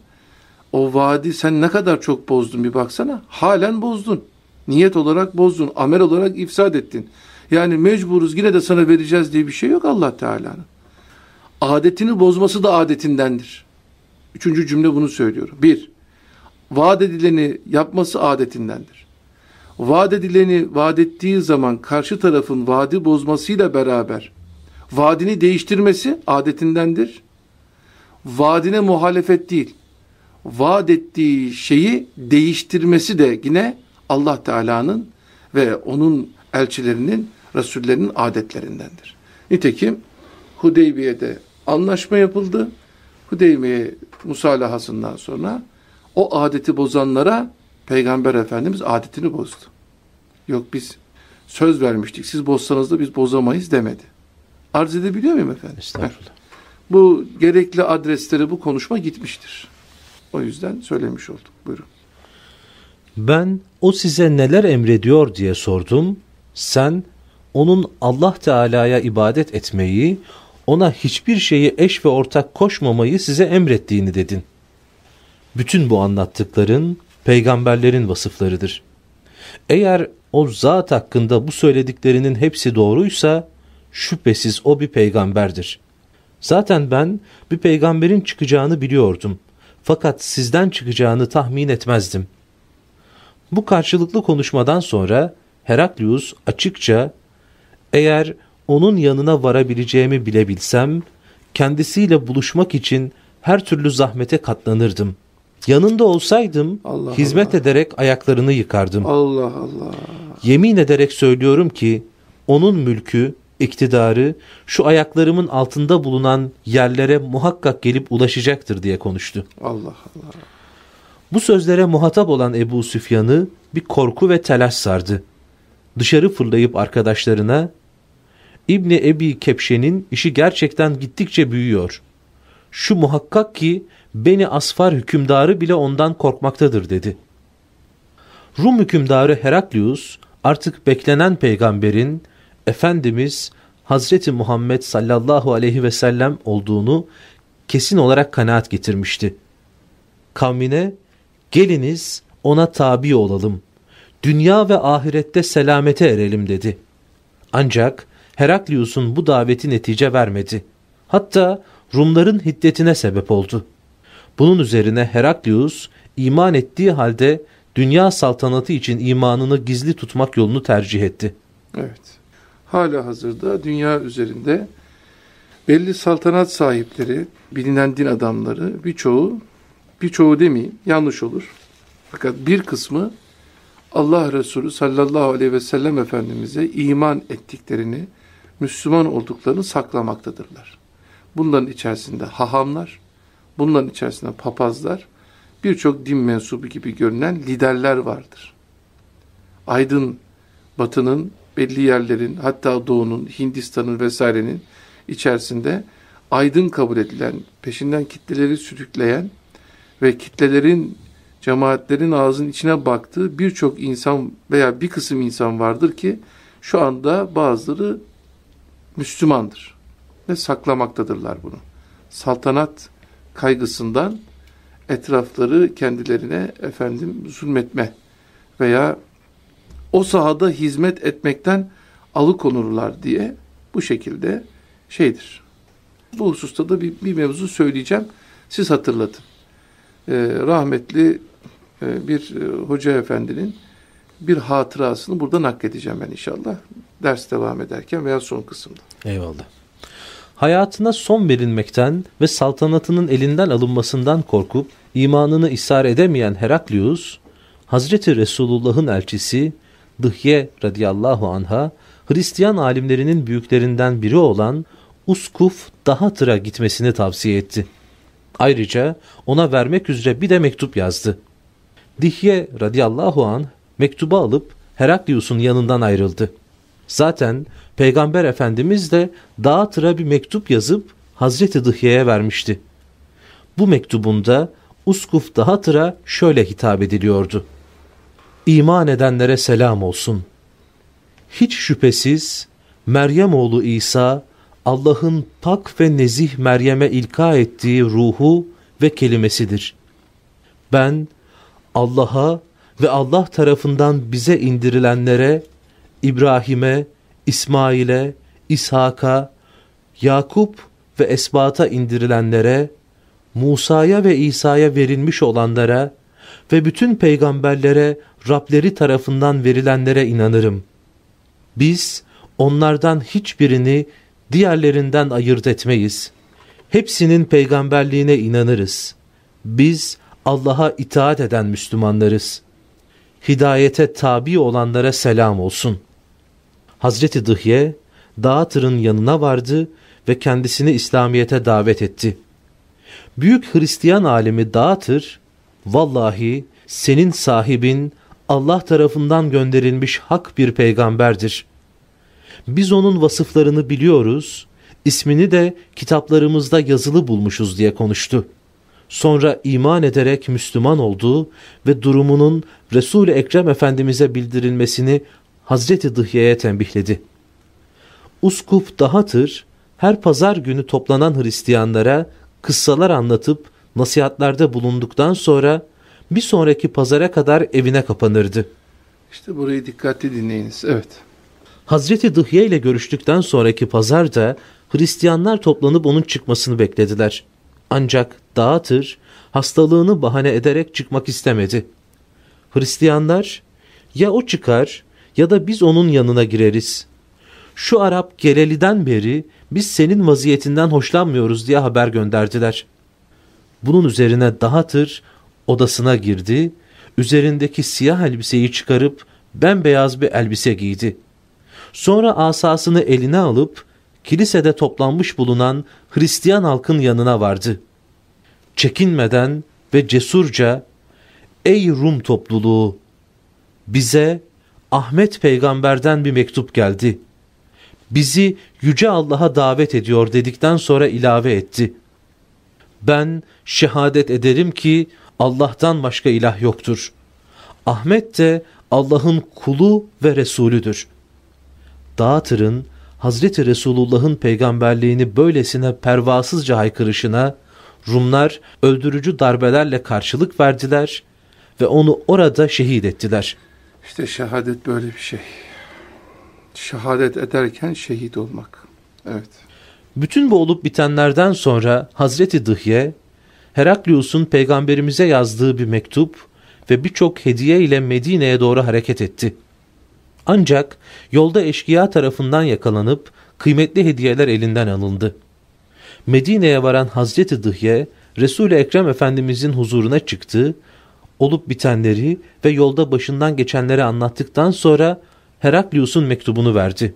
o vaadi sen ne kadar çok bozdun bir baksana. Halen bozdun. Niyet olarak bozdun. Amel olarak ifsad ettin. Yani mecburuz yine de sana vereceğiz diye bir şey yok Allah Teala'nın. Adetini bozması da adetindendir. Üçüncü cümle bunu söylüyorum. Bir, vaat edileni yapması adetindendir. Vaat edileni vaat ettiği zaman karşı tarafın vaadi bozmasıyla beraber vaadini değiştirmesi adetindendir. Vaadine muhalefet değil, vaat ettiği şeyi değiştirmesi de yine Allah Teala'nın ve onun elçilerinin, Resullerinin adetlerindendir. Nitekim Hudeybiye'de anlaşma yapıldı. Hudeybiye musalahasından sonra o adeti bozanlara Peygamber Efendimiz adetini bozdu. Yok biz söz vermiştik siz bozsanız da biz bozamayız demedi. Arz edebiliyor muyum efendim? Estağfurullah. Bu gerekli adreslere bu konuşma gitmiştir. O yüzden söylemiş olduk. Buyurun. Ben o size neler emrediyor diye sordum. Sen onun Allah Teala'ya ibadet etmeyi, ona hiçbir şeyi eş ve ortak koşmamayı size emrettiğini dedin. Bütün bu anlattıkların peygamberlerin vasıflarıdır. Eğer o zat hakkında bu söylediklerinin hepsi doğruysa şüphesiz o bir peygamberdir. Zaten ben bir peygamberin çıkacağını biliyordum. Fakat sizden çıkacağını tahmin etmezdim. Bu karşılıklı konuşmadan sonra Heraklius açıkça eğer onun yanına varabileceğimi bilebilsem kendisiyle buluşmak için her türlü zahmete katlanırdım. Yanında olsaydım Allah hizmet Allah. ederek ayaklarını yıkardım. Allah Allah. Yemin ederek söylüyorum ki onun mülkü, iktidarı şu ayaklarımın altında bulunan yerlere muhakkak gelip ulaşacaktır diye konuştu. Allah Allah. Bu sözlere muhatap olan Ebu Süfyan'ı bir korku ve telaş sardı. Dışarı fırlayıp arkadaşlarına İbni Ebi Kepşe'nin işi gerçekten gittikçe büyüyor. Şu muhakkak ki beni asfar hükümdarı bile ondan korkmaktadır dedi. Rum hükümdarı Heraklius artık beklenen peygamberin Efendimiz Hazreti Muhammed sallallahu aleyhi ve sellem olduğunu kesin olarak kanaat getirmişti. Kavmine geliniz ona tabi olalım. Dünya ve ahirette selamete erelim dedi. Ancak Heraklius'un bu daveti netice vermedi. Hatta Rumların hiddetine sebep oldu. Bunun üzerine Heraklius iman ettiği halde dünya saltanatı için imanını gizli tutmak yolunu tercih etti. Evet. Hala hazırda dünya üzerinde belli saltanat sahipleri, bilinen din adamları birçoğu, birçoğu demeyeyim yanlış olur. Fakat bir kısmı Allah Resulü sallallahu aleyhi ve sellem Efendimiz'e iman ettiklerini, Müslüman olduklarını saklamaktadırlar. Bunların içerisinde hahamlar, bunların içerisinde papazlar, birçok din mensubu gibi görünen liderler vardır. Aydın batının belli yerlerin hatta doğunun, Hindistan'ın vesairenin içerisinde aydın kabul edilen, peşinden kitleleri sürükleyen ve kitlelerin, cemaatlerin ağzının içine baktığı birçok insan veya bir kısım insan vardır ki şu anda bazıları Müslümandır ve saklamaktadırlar bunu. Saltanat kaygısından etrafları kendilerine efendim zulmetme veya o sahada hizmet etmekten alıkonurlar diye bu şekilde şeydir. Bu hususta da bir, bir mevzu söyleyeceğim. Siz hatırlatın. Ee, rahmetli e, bir e, hoca efendinin bir hatırasını burada nakledeceğim ben inşallah. Ders devam ederken veya son kısımda. Eyvallah. Hayatına son verilmekten ve saltanatının elinden alınmasından korkup imanını ishar edemeyen Heraklius, Hazreti Resulullah'ın elçisi Dıhye radıyallahu anha Hristiyan alimlerinin büyüklerinden biri olan Uskuf Dahatır'a gitmesini tavsiye etti. Ayrıca ona vermek üzere bir de mektup yazdı. Dihye radıyallahu an mektubu alıp Heraklius'un yanından ayrıldı. Zaten Peygamber Efendimiz de Dağıtır'a bir mektup yazıp Hazreti Dıhye'ye vermişti. Bu mektubunda Uskuf Dağıtır'a şöyle hitap ediliyordu. İman edenlere selam olsun. Hiç şüphesiz Meryem oğlu İsa Allah'ın pak ve nezih Meryem'e ilka ettiği ruhu ve kelimesidir. Ben Allah'a ve Allah tarafından bize indirilenlere, İbrahim'e, İsmail'e, İshak'a, Yakup ve Esbat'a indirilenlere, Musa'ya ve İsa'ya verilmiş olanlara ve bütün peygamberlere Rableri tarafından verilenlere inanırım. Biz onlardan hiçbirini diğerlerinden ayırt etmeyiz. Hepsinin peygamberliğine inanırız. Biz Allah'a itaat eden Müslümanlarız. Hidayete tabi olanlara selam olsun. Hazreti Dıhye, Dağıtır'ın yanına vardı ve kendisini İslamiyet'e davet etti. Büyük Hristiyan alemi Dağıtır, vallahi senin sahibin Allah tarafından gönderilmiş hak bir peygamberdir. Biz onun vasıflarını biliyoruz, İsmini de kitaplarımızda yazılı bulmuşuz diye konuştu. Sonra iman ederek Müslüman olduğu ve durumunun Resul-i Ekrem Efendimiz'e bildirilmesini Hazreti Dıhye'ye tembihledi. Uskup Dahatır her pazar günü toplanan Hristiyanlara kıssalar anlatıp nasihatlerde bulunduktan sonra bir sonraki pazara kadar evine kapanırdı. İşte burayı dikkatli dinleyiniz. Evet. Hazreti Dıhye ile görüştükten sonraki pazarda Hristiyanlar toplanıp onun çıkmasını beklediler. Ancak dağıtır hastalığını bahane ederek çıkmak istemedi. Hristiyanlar ya o çıkar ya da biz onun yanına gireriz. Şu Arap geleliden beri biz senin vaziyetinden hoşlanmıyoruz diye haber gönderdiler. Bunun üzerine dağıtır odasına girdi, üzerindeki siyah elbiseyi çıkarıp bembeyaz bir elbise giydi. Sonra asasını eline alıp kilisede toplanmış bulunan Hristiyan halkın yanına vardı. Çekinmeden ve cesurca Ey Rum topluluğu! Bize Ahmet peygamberden bir mektup geldi. Bizi Yüce Allah'a davet ediyor dedikten sonra ilave etti. Ben şehadet ederim ki Allah'tan başka ilah yoktur. Ahmet de Allah'ın kulu ve Resulüdür. Dağıtır'ın Hazreti Resulullah'ın peygamberliğini böylesine pervasızca haykırışına Rumlar öldürücü darbelerle karşılık verdiler ve onu orada şehit ettiler. İşte şehadet böyle bir şey. Şehadet ederken şehit olmak. Evet. Bütün bu olup bitenlerden sonra Hazreti Dıhye, Heraklius'un peygamberimize yazdığı bir mektup ve birçok hediye ile Medine'ye doğru hareket etti. Ancak yolda eşkıya tarafından yakalanıp kıymetli hediyeler elinden alındı. Medine'ye varan Hazreti Dıhye, Resul-i Ekrem Efendimizin huzuruna çıktı, olup bitenleri ve yolda başından geçenleri anlattıktan sonra Heraklius'un mektubunu verdi.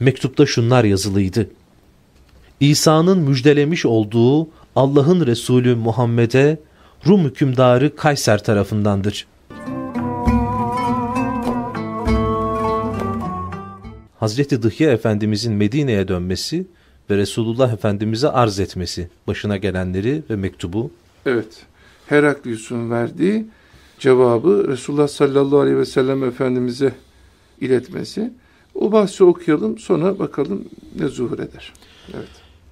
Mektupta şunlar yazılıydı. İsa'nın müjdelemiş olduğu Allah'ın Resulü Muhammed'e Rum hükümdarı Kayser tarafındandır. Hazreti Dıhye Efendimizin Medine'ye dönmesi ve Resulullah Efendimiz'e arz etmesi, başına gelenleri ve mektubu. Evet, Heraklius'un verdiği cevabı Resulullah sallallahu aleyhi ve sellem Efendimiz'e iletmesi. O bahsi okuyalım sonra bakalım ne zuhur eder. Evet.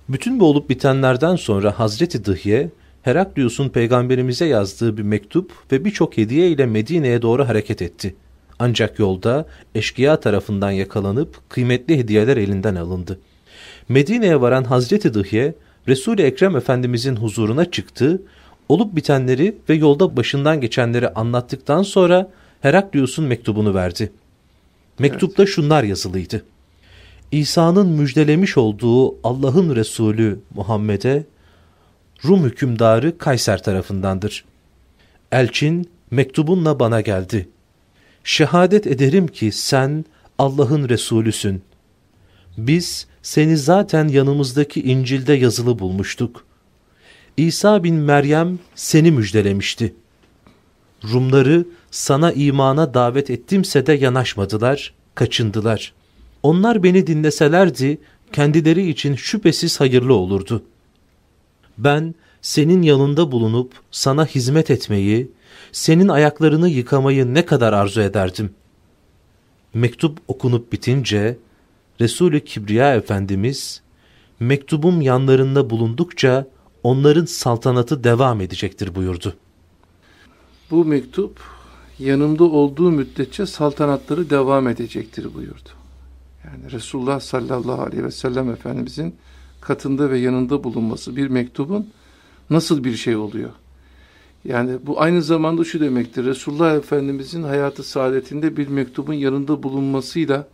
Bütün bu olup bitenlerden sonra Hazreti Dıhye, Heraklius'un peygamberimize yazdığı bir mektup ve birçok hediye ile Medine'ye doğru hareket etti. Ancak yolda eşkıya tarafından yakalanıp kıymetli hediyeler elinden alındı. Medine'ye varan Hazreti Dıhye, Resul-i Ekrem Efendimizin huzuruna çıktı, olup bitenleri ve yolda başından geçenleri anlattıktan sonra Heraklius'un mektubunu verdi. Mektupta evet. şunlar yazılıydı. İsa'nın müjdelemiş olduğu Allah'ın Resulü Muhammed'e Rum hükümdarı Kayser tarafındandır. Elçin mektubunla bana geldi. Şehadet ederim ki sen Allah'ın Resulüsün. Biz seni zaten yanımızdaki İncil'de yazılı bulmuştuk. İsa bin Meryem seni müjdelemişti. Rumları sana imana davet ettimse de yanaşmadılar, kaçındılar. Onlar beni dinleselerdi kendileri için şüphesiz hayırlı olurdu. Ben senin yanında bulunup sana hizmet etmeyi, senin ayaklarını yıkamayı ne kadar arzu ederdim. Mektup okunup bitince Resulü Kibriya Efendimiz mektubum yanlarında bulundukça onların saltanatı devam edecektir buyurdu. Bu mektup yanımda olduğu müddetçe saltanatları devam edecektir buyurdu. Yani Resulullah sallallahu aleyhi ve sellem Efendimizin katında ve yanında bulunması bir mektubun nasıl bir şey oluyor? Yani bu aynı zamanda şu demektir. Resulullah Efendimizin hayatı saadetinde bir mektubun yanında bulunmasıyla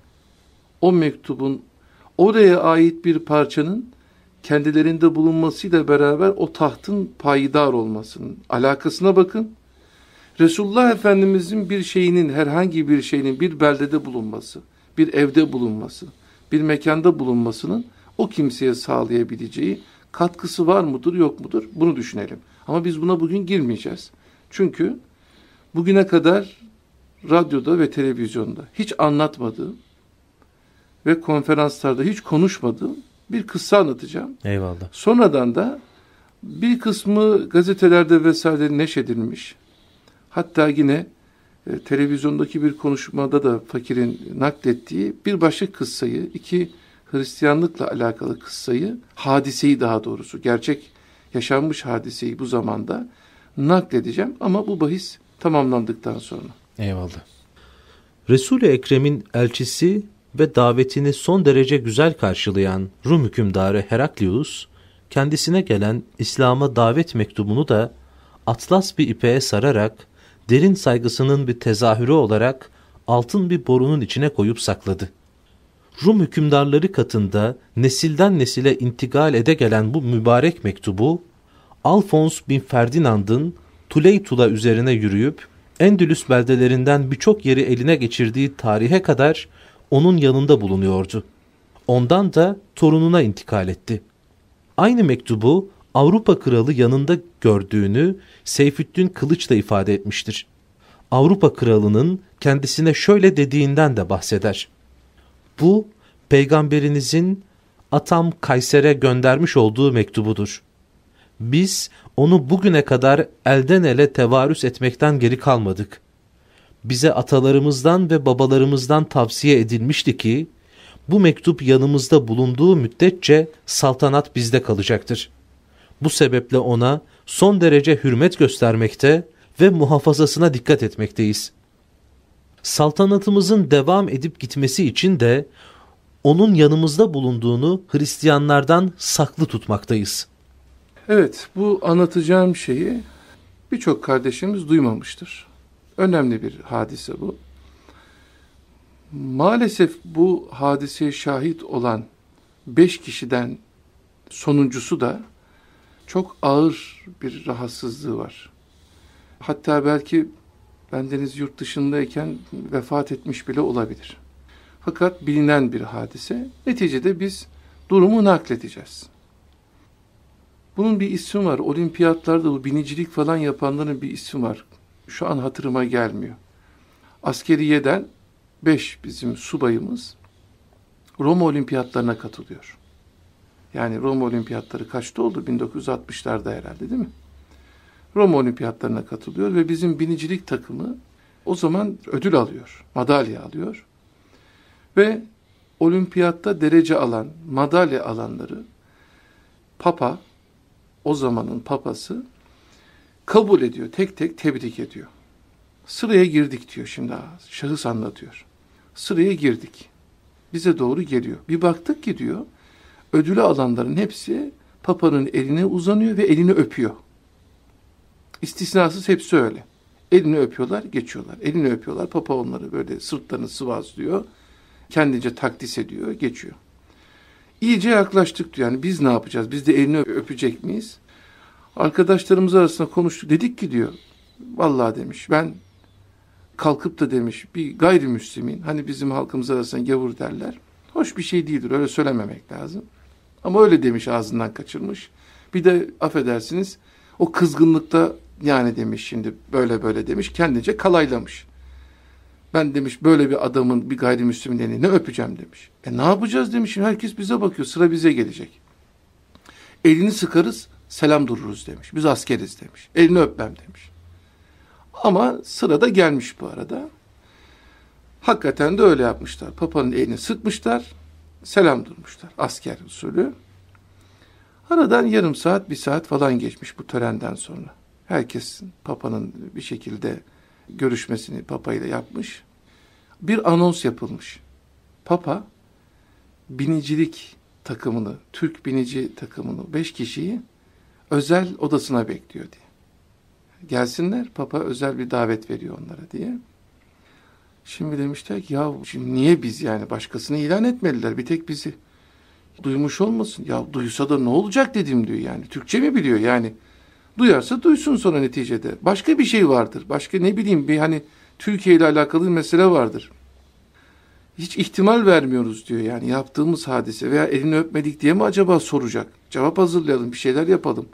o mektubun oraya ait bir parçanın kendilerinde bulunmasıyla beraber o tahtın payidar olmasının alakasına bakın. Resulullah Efendimizin bir şeyinin, herhangi bir şeyinin bir beldede bulunması, bir evde bulunması, bir mekanda bulunmasının o kimseye sağlayabileceği katkısı var mıdır, yok mudur? Bunu düşünelim. Ama biz buna bugün girmeyeceğiz. Çünkü bugüne kadar radyoda ve televizyonda hiç anlatmadığım ve konferanslarda hiç konuşmadığım bir kıssa anlatacağım. Eyvallah. Sonradan da bir kısmı gazetelerde vesaire neşedilmiş. Hatta yine e, televizyondaki bir konuşmada da fakirin naklettiği bir başka kıssayı, iki Hristiyanlıkla alakalı kıssayı, hadiseyi daha doğrusu, gerçek yaşanmış hadiseyi bu zamanda nakledeceğim ama bu bahis tamamlandıktan sonra. Eyvallah. Resul-i Ekrem'in elçisi ve davetini son derece güzel karşılayan Rum hükümdarı Heraklius, kendisine gelen İslam'a davet mektubunu da atlas bir ipeğe sararak, derin saygısının bir tezahürü olarak altın bir borunun içine koyup sakladı. Rum hükümdarları katında nesilden nesile intikal ede gelen bu mübarek mektubu, Alfons bin Ferdinand'ın Tuleytula üzerine yürüyüp Endülüs beldelerinden birçok yeri eline geçirdiği tarihe kadar onun yanında bulunuyordu. Ondan da torununa intikal etti. Aynı mektubu Avrupa kralı yanında gördüğünü Seyfüddin Kılıç da ifade etmiştir. Avrupa kralının kendisine şöyle dediğinden de bahseder. Bu peygamberinizin atam Kayser'e göndermiş olduğu mektubudur. Biz onu bugüne kadar elden ele tevarüs etmekten geri kalmadık. Bize atalarımızdan ve babalarımızdan tavsiye edilmişti ki, bu mektup yanımızda bulunduğu müddetçe saltanat bizde kalacaktır. Bu sebeple ona son derece hürmet göstermekte ve muhafazasına dikkat etmekteyiz. Saltanatımızın devam edip gitmesi için de onun yanımızda bulunduğunu Hristiyanlardan saklı tutmaktayız.'' Evet, bu anlatacağım şeyi birçok kardeşimiz duymamıştır. Önemli bir hadise bu. Maalesef bu hadiseye şahit olan beş kişiden sonuncusu da çok ağır bir rahatsızlığı var. Hatta belki bendeniz yurt dışındayken vefat etmiş bile olabilir. Fakat bilinen bir hadise. Neticede biz durumu nakledeceğiz. Bunun bir ismi var. Olimpiyatlarda bu binicilik falan yapanların bir ismi var. Şu an hatırıma gelmiyor. Askeriyeden beş bizim subayımız Roma olimpiyatlarına katılıyor. Yani Roma olimpiyatları kaçta oldu? 1960'larda herhalde değil mi? Roma olimpiyatlarına katılıyor ve bizim binicilik takımı o zaman ödül alıyor, madalya alıyor. Ve olimpiyatta derece alan, madalya alanları Papa o zamanın papası kabul ediyor. Tek tek tebrik ediyor. Sıraya girdik diyor şimdi şahıs anlatıyor. Sıraya girdik. Bize doğru geliyor. Bir baktık ki diyor ödülü alanların hepsi papanın eline uzanıyor ve elini öpüyor. İstisnasız hepsi öyle. Elini öpüyorlar, geçiyorlar. Elini öpüyorlar, papa onları böyle sırtlarını sıvazlıyor. Kendince takdis ediyor, geçiyor. İyice yaklaştık diyor. Yani biz ne yapacağız? Biz de elini öpecek miyiz? Arkadaşlarımız arasında konuştuk. Dedik ki diyor. Vallahi demiş ben kalkıp da demiş bir gayrimüslimin hani bizim halkımız arasında gavur derler. Hoş bir şey değildir. Öyle söylememek lazım. Ama öyle demiş ağzından kaçırmış. Bir de affedersiniz o kızgınlıkta yani demiş şimdi böyle böyle demiş kendince kalaylamış. Ben demiş böyle bir adamın bir gayrimüslimin ne öpeceğim demiş. E ne yapacağız demiş. Herkes bize bakıyor. Sıra bize gelecek. Elini sıkarız, selam dururuz demiş. Biz askeriz demiş. Elini öpmem demiş. Ama sırada gelmiş bu arada. Hakikaten de öyle yapmışlar. Papa'nın elini sıkmışlar, selam durmuşlar. Asker usulü. Aradan yarım saat, bir saat falan geçmiş bu törenden sonra. Herkes Papa'nın bir şekilde görüşmesini Papa ile yapmış. Bir anons yapılmış. Papa binicilik takımını, Türk binici takımını, beş kişiyi özel odasına bekliyor diye. Gelsinler, Papa özel bir davet veriyor onlara diye. Şimdi demişler ki ya şimdi niye biz yani başkasını ilan etmediler bir tek bizi. Duymuş olmasın. Ya duysa da ne olacak dedim diyor yani. Türkçe mi biliyor yani. Duyarsa duysun sonra neticede. Başka bir şey vardır. Başka ne bileyim bir hani Türkiye ile alakalı bir mesele vardır. Hiç ihtimal vermiyoruz diyor yani yaptığımız hadise veya elini öpmedik diye mi acaba soracak? Cevap hazırlayalım bir şeyler yapalım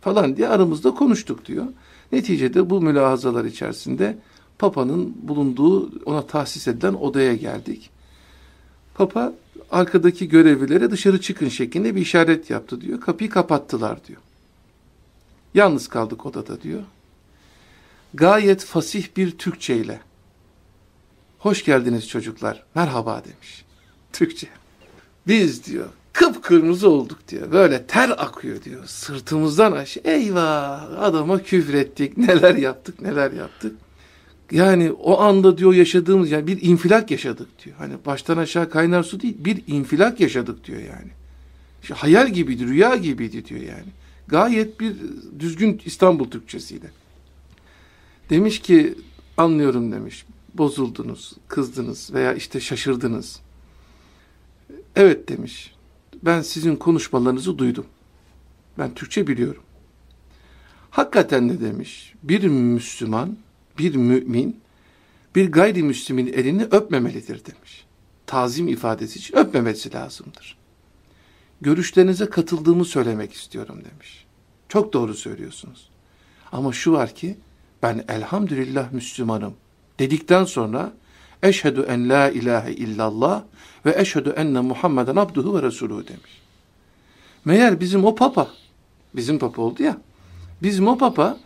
falan diye aramızda konuştuk diyor. Neticede bu mülahazalar içerisinde Papa'nın bulunduğu ona tahsis edilen odaya geldik. Papa arkadaki görevlilere dışarı çıkın şeklinde bir işaret yaptı diyor. Kapıyı kapattılar diyor. Yalnız kaldık odada diyor. Gayet fasih bir Türkçe ile. Hoş geldiniz çocuklar. Merhaba demiş. Türkçe. Biz diyor kıpkırmızı olduk diyor. Böyle ter akıyor diyor. Sırtımızdan aşağı. Eyvah adama küfrettik. Neler yaptık neler yaptık. Yani o anda diyor yaşadığımız yani bir infilak yaşadık diyor. Hani baştan aşağı kaynar su değil bir infilak yaşadık diyor yani. İşte hayal gibiydi rüya gibiydi diyor yani. Gayet bir düzgün İstanbul Türkçesiyle. Demiş ki anlıyorum demiş. Bozuldunuz, kızdınız veya işte şaşırdınız. Evet demiş. Ben sizin konuşmalarınızı duydum. Ben Türkçe biliyorum. Hakikaten de demiş. Bir Müslüman, bir mümin bir gayrimüslimin elini öpmemelidir demiş. Tazim ifadesi için öpmemesi lazımdır. Görüşlerinize katıldığımı söylemek istiyorum demiş. Çok doğru söylüyorsunuz. Ama şu var ki ben elhamdülillah Müslümanım dedikten sonra eşhedü en la ilahe illallah ve eşhedü enne Muhammeden abduhu ve resuluhu demiş. Meğer bizim o papa, bizim papa oldu ya, bizim o papa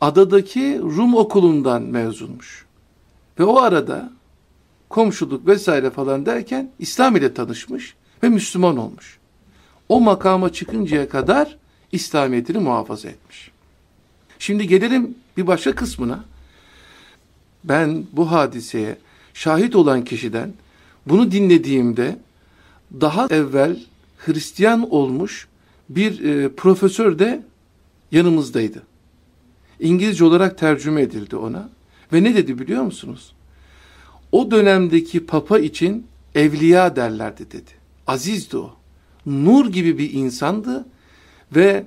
adadaki Rum okulundan mezunmuş. Ve o arada komşuluk vesaire falan derken İslam ile tanışmış ve Müslüman olmuş. O makama çıkıncaya kadar İslamiyetini muhafaza etmiş. Şimdi gelelim bir başka kısmına. Ben bu hadiseye şahit olan kişiden bunu dinlediğimde daha evvel Hristiyan olmuş bir e, profesör de yanımızdaydı. İngilizce olarak tercüme edildi ona. Ve ne dedi biliyor musunuz? O dönemdeki papa için evliya derlerdi dedi. Azizdi o. Nur gibi bir insandı ve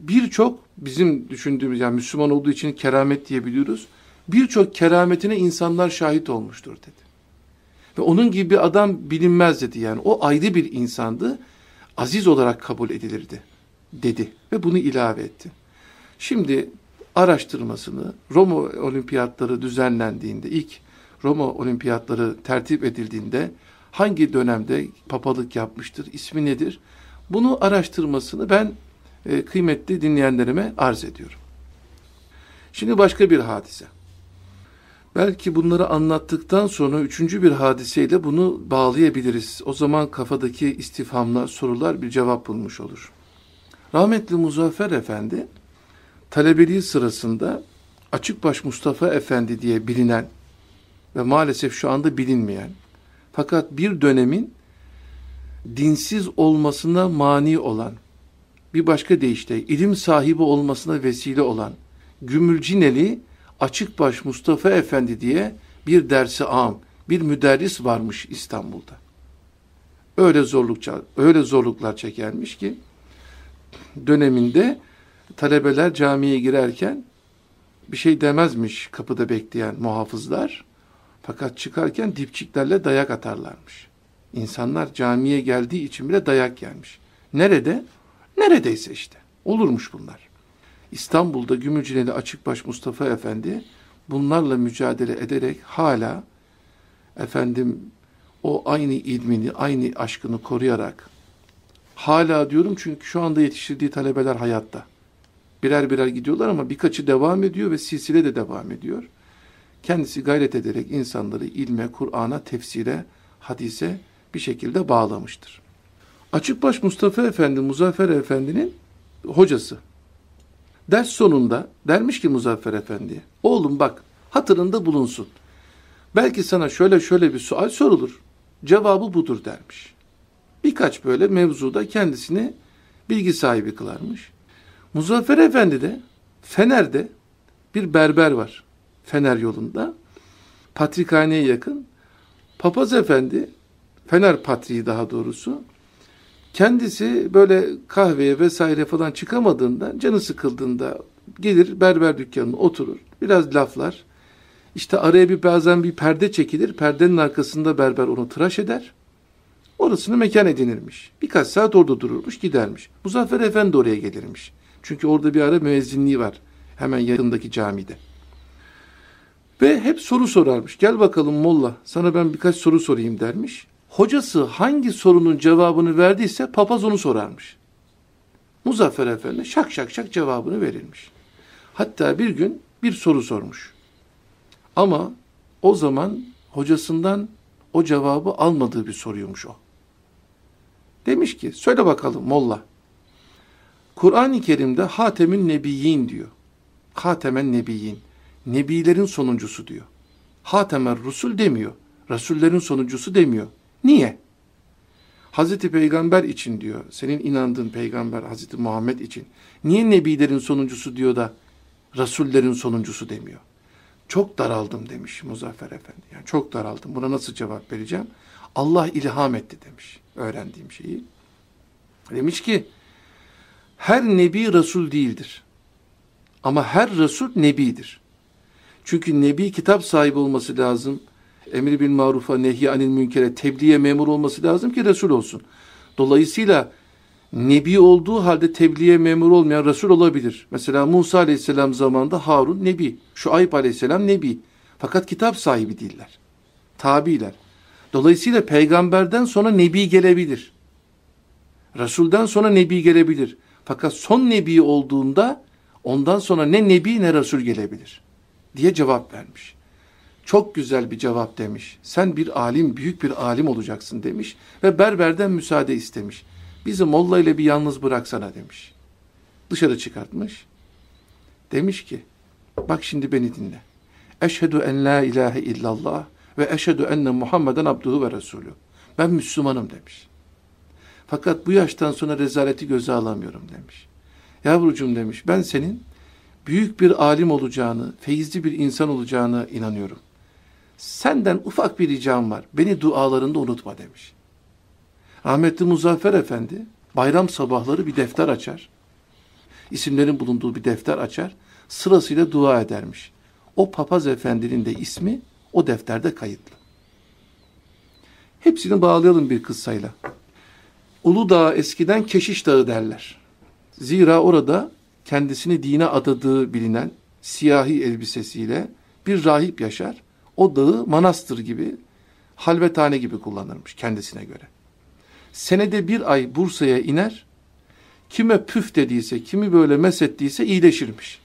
birçok bizim düşündüğümüz yani Müslüman olduğu için keramet diyebiliyoruz. Birçok kerametine insanlar şahit olmuştur dedi. Ve onun gibi bir adam bilinmez dedi yani. O ayrı bir insandı. Aziz olarak kabul edilirdi dedi ve bunu ilave etti. Şimdi araştırmasını Roma olimpiyatları düzenlendiğinde ilk Roma olimpiyatları tertip edildiğinde hangi dönemde papalık yapmıştır, ismi nedir? Bunu araştırmasını ben e, kıymetli dinleyenlerime arz ediyorum. Şimdi başka bir hadise. Belki bunları anlattıktan sonra üçüncü bir hadiseyle bunu bağlayabiliriz. O zaman kafadaki istifhamlar, sorular bir cevap bulmuş olur. Rahmetli Muzaffer Efendi talebeliği sırasında Açıkbaş Mustafa Efendi diye bilinen ve maalesef şu anda bilinmeyen fakat bir dönemin dinsiz olmasına mani olan bir başka deyişle ilim sahibi olmasına vesile olan Gümülcineli Açıkbaş Mustafa Efendi diye bir dersi am, bir müderris varmış İstanbul'da. Öyle zorlukça, öyle zorluklar çekermiş ki döneminde talebeler camiye girerken bir şey demezmiş kapıda bekleyen muhafızlar. Fakat çıkarken dipçiklerle dayak atarlarmış. İnsanlar camiye geldiği için bile dayak gelmiş. Nerede? Neredeyse işte. Olurmuş bunlar. İstanbul'da Gümülcineli Açıkbaş Mustafa Efendi bunlarla mücadele ederek hala efendim o aynı ilmini, aynı aşkını koruyarak hala diyorum çünkü şu anda yetiştirdiği talebeler hayatta. Birer birer gidiyorlar ama birkaçı devam ediyor ve silsile de devam ediyor. Kendisi gayret ederek insanları ilme, Kur'an'a, tefsire, hadise bir şekilde bağlamıştır. Açıkbaş Mustafa Efendi, Muzaffer Efendi'nin hocası. Ders sonunda dermiş ki Muzaffer Efendi'ye, oğlum bak hatırında bulunsun. Belki sana şöyle şöyle bir sual sorulur. Cevabı budur dermiş. Birkaç böyle mevzuda kendisini bilgi sahibi kılarmış. Muzaffer Efendi de Fener'de bir berber var. Fener yolunda. Patrikhaneye yakın. Papaz Efendi, Fener Patriği daha doğrusu, kendisi böyle kahveye vesaire falan çıkamadığında, canı sıkıldığında gelir berber dükkanına oturur. Biraz laflar. İşte araya bir bazen bir perde çekilir. Perdenin arkasında berber onu tıraş eder. Orasını mekan edinirmiş. Birkaç saat orada dururmuş gidermiş. Muzaffer Efendi oraya gelirmiş. Çünkü orada bir ara müezzinliği var. Hemen yakındaki camide. Ve hep soru sorarmış. Gel bakalım molla sana ben birkaç soru sorayım dermiş. Hocası hangi sorunun cevabını verdiyse papaz onu sorarmış. Muzaffer Efendi şak şak şak cevabını verilmiş. Hatta bir gün bir soru sormuş. Ama o zaman hocasından o cevabı almadığı bir soruymuş o. Demiş ki söyle bakalım molla. Kur'an-ı Kerim'de Hatem'in Nebiyyin diyor. Hatemen Nebiyyin. Nebilerin sonuncusu diyor. Hatemer Rusul demiyor. Resullerin sonuncusu demiyor. Niye? Hazreti Peygamber için diyor. Senin inandığın peygamber Hazreti Muhammed için. Niye nebilerin sonuncusu diyor da Resullerin sonuncusu demiyor. Çok daraldım demiş Muzaffer Efendi. Yani çok daraldım. Buna nasıl cevap vereceğim? Allah ilham etti demiş. Öğrendiğim şeyi. Demiş ki her nebi Resul değildir. Ama her Resul nebidir. Çünkü nebi kitap sahibi olması lazım. Emri bil marufa, nehy anil münkere, tebliğe memur olması lazım ki Resul olsun. Dolayısıyla nebi olduğu halde tebliğe memur olmayan Resul olabilir. Mesela Musa aleyhisselam zamanında Harun nebi, Şuayb aleyhisselam nebi. Fakat kitap sahibi değiller. Tabiler. Dolayısıyla peygamberden sonra nebi gelebilir. Resulden sonra nebi gelebilir. Fakat son nebi olduğunda ondan sonra ne nebi ne Resul gelebilir diye cevap vermiş. Çok güzel bir cevap demiş. Sen bir alim, büyük bir alim olacaksın demiş ve berberden müsaade istemiş. Bizi molla ile bir yalnız bıraksana demiş. Dışarı çıkartmış. Demiş ki, bak şimdi beni dinle. Eşhedü en la ilahe illallah ve eşhedü enne Muhammeden abduhu ve resulü. Ben Müslümanım demiş. Fakat bu yaştan sonra rezaleti göze alamıyorum demiş. Yavrucuğum demiş ben senin büyük bir alim olacağını, feyizli bir insan olacağını inanıyorum. Senden ufak bir ricam var. Beni dualarında unutma demiş. Rahmetli Muzaffer Efendi bayram sabahları bir defter açar. İsimlerin bulunduğu bir defter açar. Sırasıyla dua edermiş. O papaz efendinin de ismi o defterde kayıtlı. Hepsini bağlayalım bir kıssayla. Uludağ eskiden Keşiş Dağı derler. Zira orada kendisini dine adadığı bilinen siyahi elbisesiyle bir rahip yaşar. O dağı manastır gibi, halvethane gibi kullanırmış kendisine göre. Senede bir ay Bursa'ya iner, kime püf dediyse, kimi böyle mesettiyse iyileşirmiş.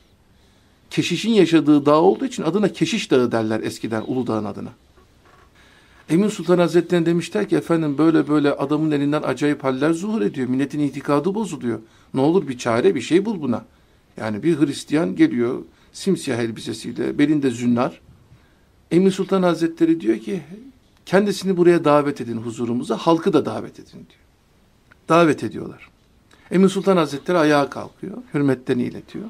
Keşişin yaşadığı dağ olduğu için adına Keşiş Dağı derler eskiden Uludağ'ın adına. Emin Sultan Hazretleri'ne demişler ki efendim böyle böyle adamın elinden acayip haller zuhur ediyor. Milletin itikadı bozuluyor. Ne olur bir çare bir şey bul buna. Yani bir Hristiyan geliyor simsiyah elbisesiyle belinde zünnar. Emin Sultan Hazretleri diyor ki kendisini buraya davet edin huzurumuza halkı da davet edin diyor. Davet ediyorlar. Emin Sultan Hazretleri ayağa kalkıyor. Hürmetlerini iletiyor.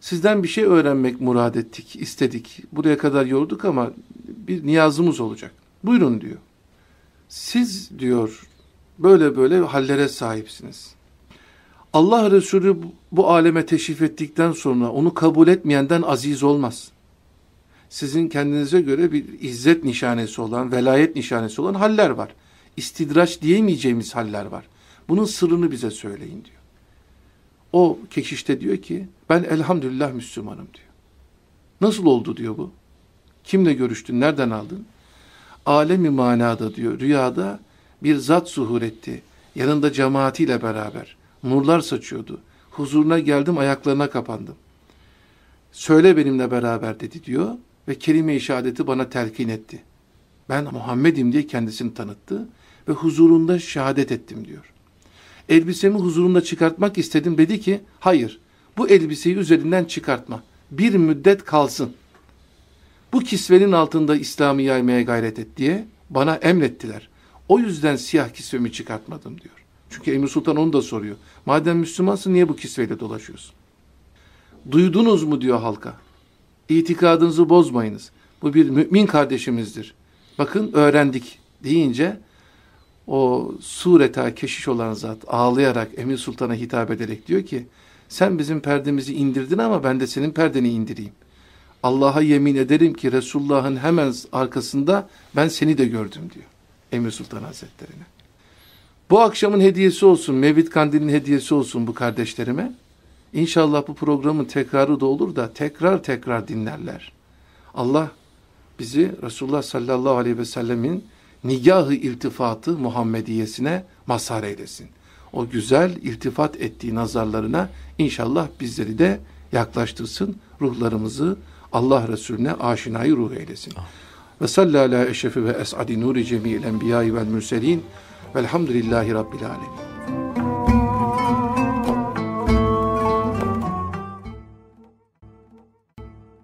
Sizden bir şey öğrenmek murad ettik, istedik. Buraya kadar yorduk ama bir niyazımız olacak. Buyurun diyor. Siz diyor böyle böyle hallere sahipsiniz. Allah Resulü bu aleme teşrif ettikten sonra onu kabul etmeyenden aziz olmaz. Sizin kendinize göre bir izzet nişanesi olan, velayet nişanesi olan haller var. İstidraç diyemeyeceğimiz haller var. Bunun sırrını bize söyleyin diyor. O keşişte diyor ki ben elhamdülillah Müslümanım diyor. Nasıl oldu diyor bu? Kimle görüştün? Nereden aldın? Alemi manada diyor. Rüyada bir zat zuhur etti. Yanında cemaatiyle beraber. Nurlar saçıyordu. Huzuruna geldim ayaklarına kapandım. Söyle benimle beraber dedi diyor. Ve kelime-i şehadeti bana telkin etti. Ben Muhammed'im diye kendisini tanıttı. Ve huzurunda şehadet ettim diyor. Elbisemi huzurunda çıkartmak istedim. Dedi ki hayır bu elbiseyi üzerinden çıkartma. Bir müddet kalsın bu kisvenin altında İslam'ı yaymaya gayret et diye bana emrettiler. O yüzden siyah kisvemi çıkartmadım diyor. Çünkü Emir Sultan onu da soruyor. Madem Müslümansın niye bu kisveyle dolaşıyorsun? Duydunuz mu diyor halka. İtikadınızı bozmayınız. Bu bir mümin kardeşimizdir. Bakın öğrendik deyince o sureta keşiş olan zat ağlayarak Emir Sultan'a hitap ederek diyor ki sen bizim perdemizi indirdin ama ben de senin perdeni indireyim. Allah'a yemin ederim ki Resulullah'ın hemen arkasında ben seni de gördüm diyor. Emir Sultan Hazretleri'ne. Bu akşamın hediyesi olsun, Mevlid Kandil'in hediyesi olsun bu kardeşlerime. İnşallah bu programın tekrarı da olur da tekrar tekrar dinlerler. Allah bizi Resulullah sallallahu aleyhi ve sellemin nigahı iltifatı Muhammediyesine mazhar eylesin. O güzel iltifat ettiği nazarlarına inşallah bizleri de yaklaştırsın. Ruhlarımızı Allah Resulüne aşinayı ruh eylesin. Ve sallallahu ala eşrefi ve es'adi nuri cemi'il enbiya'i vel mürselin velhamdülillahi rabbil alemin.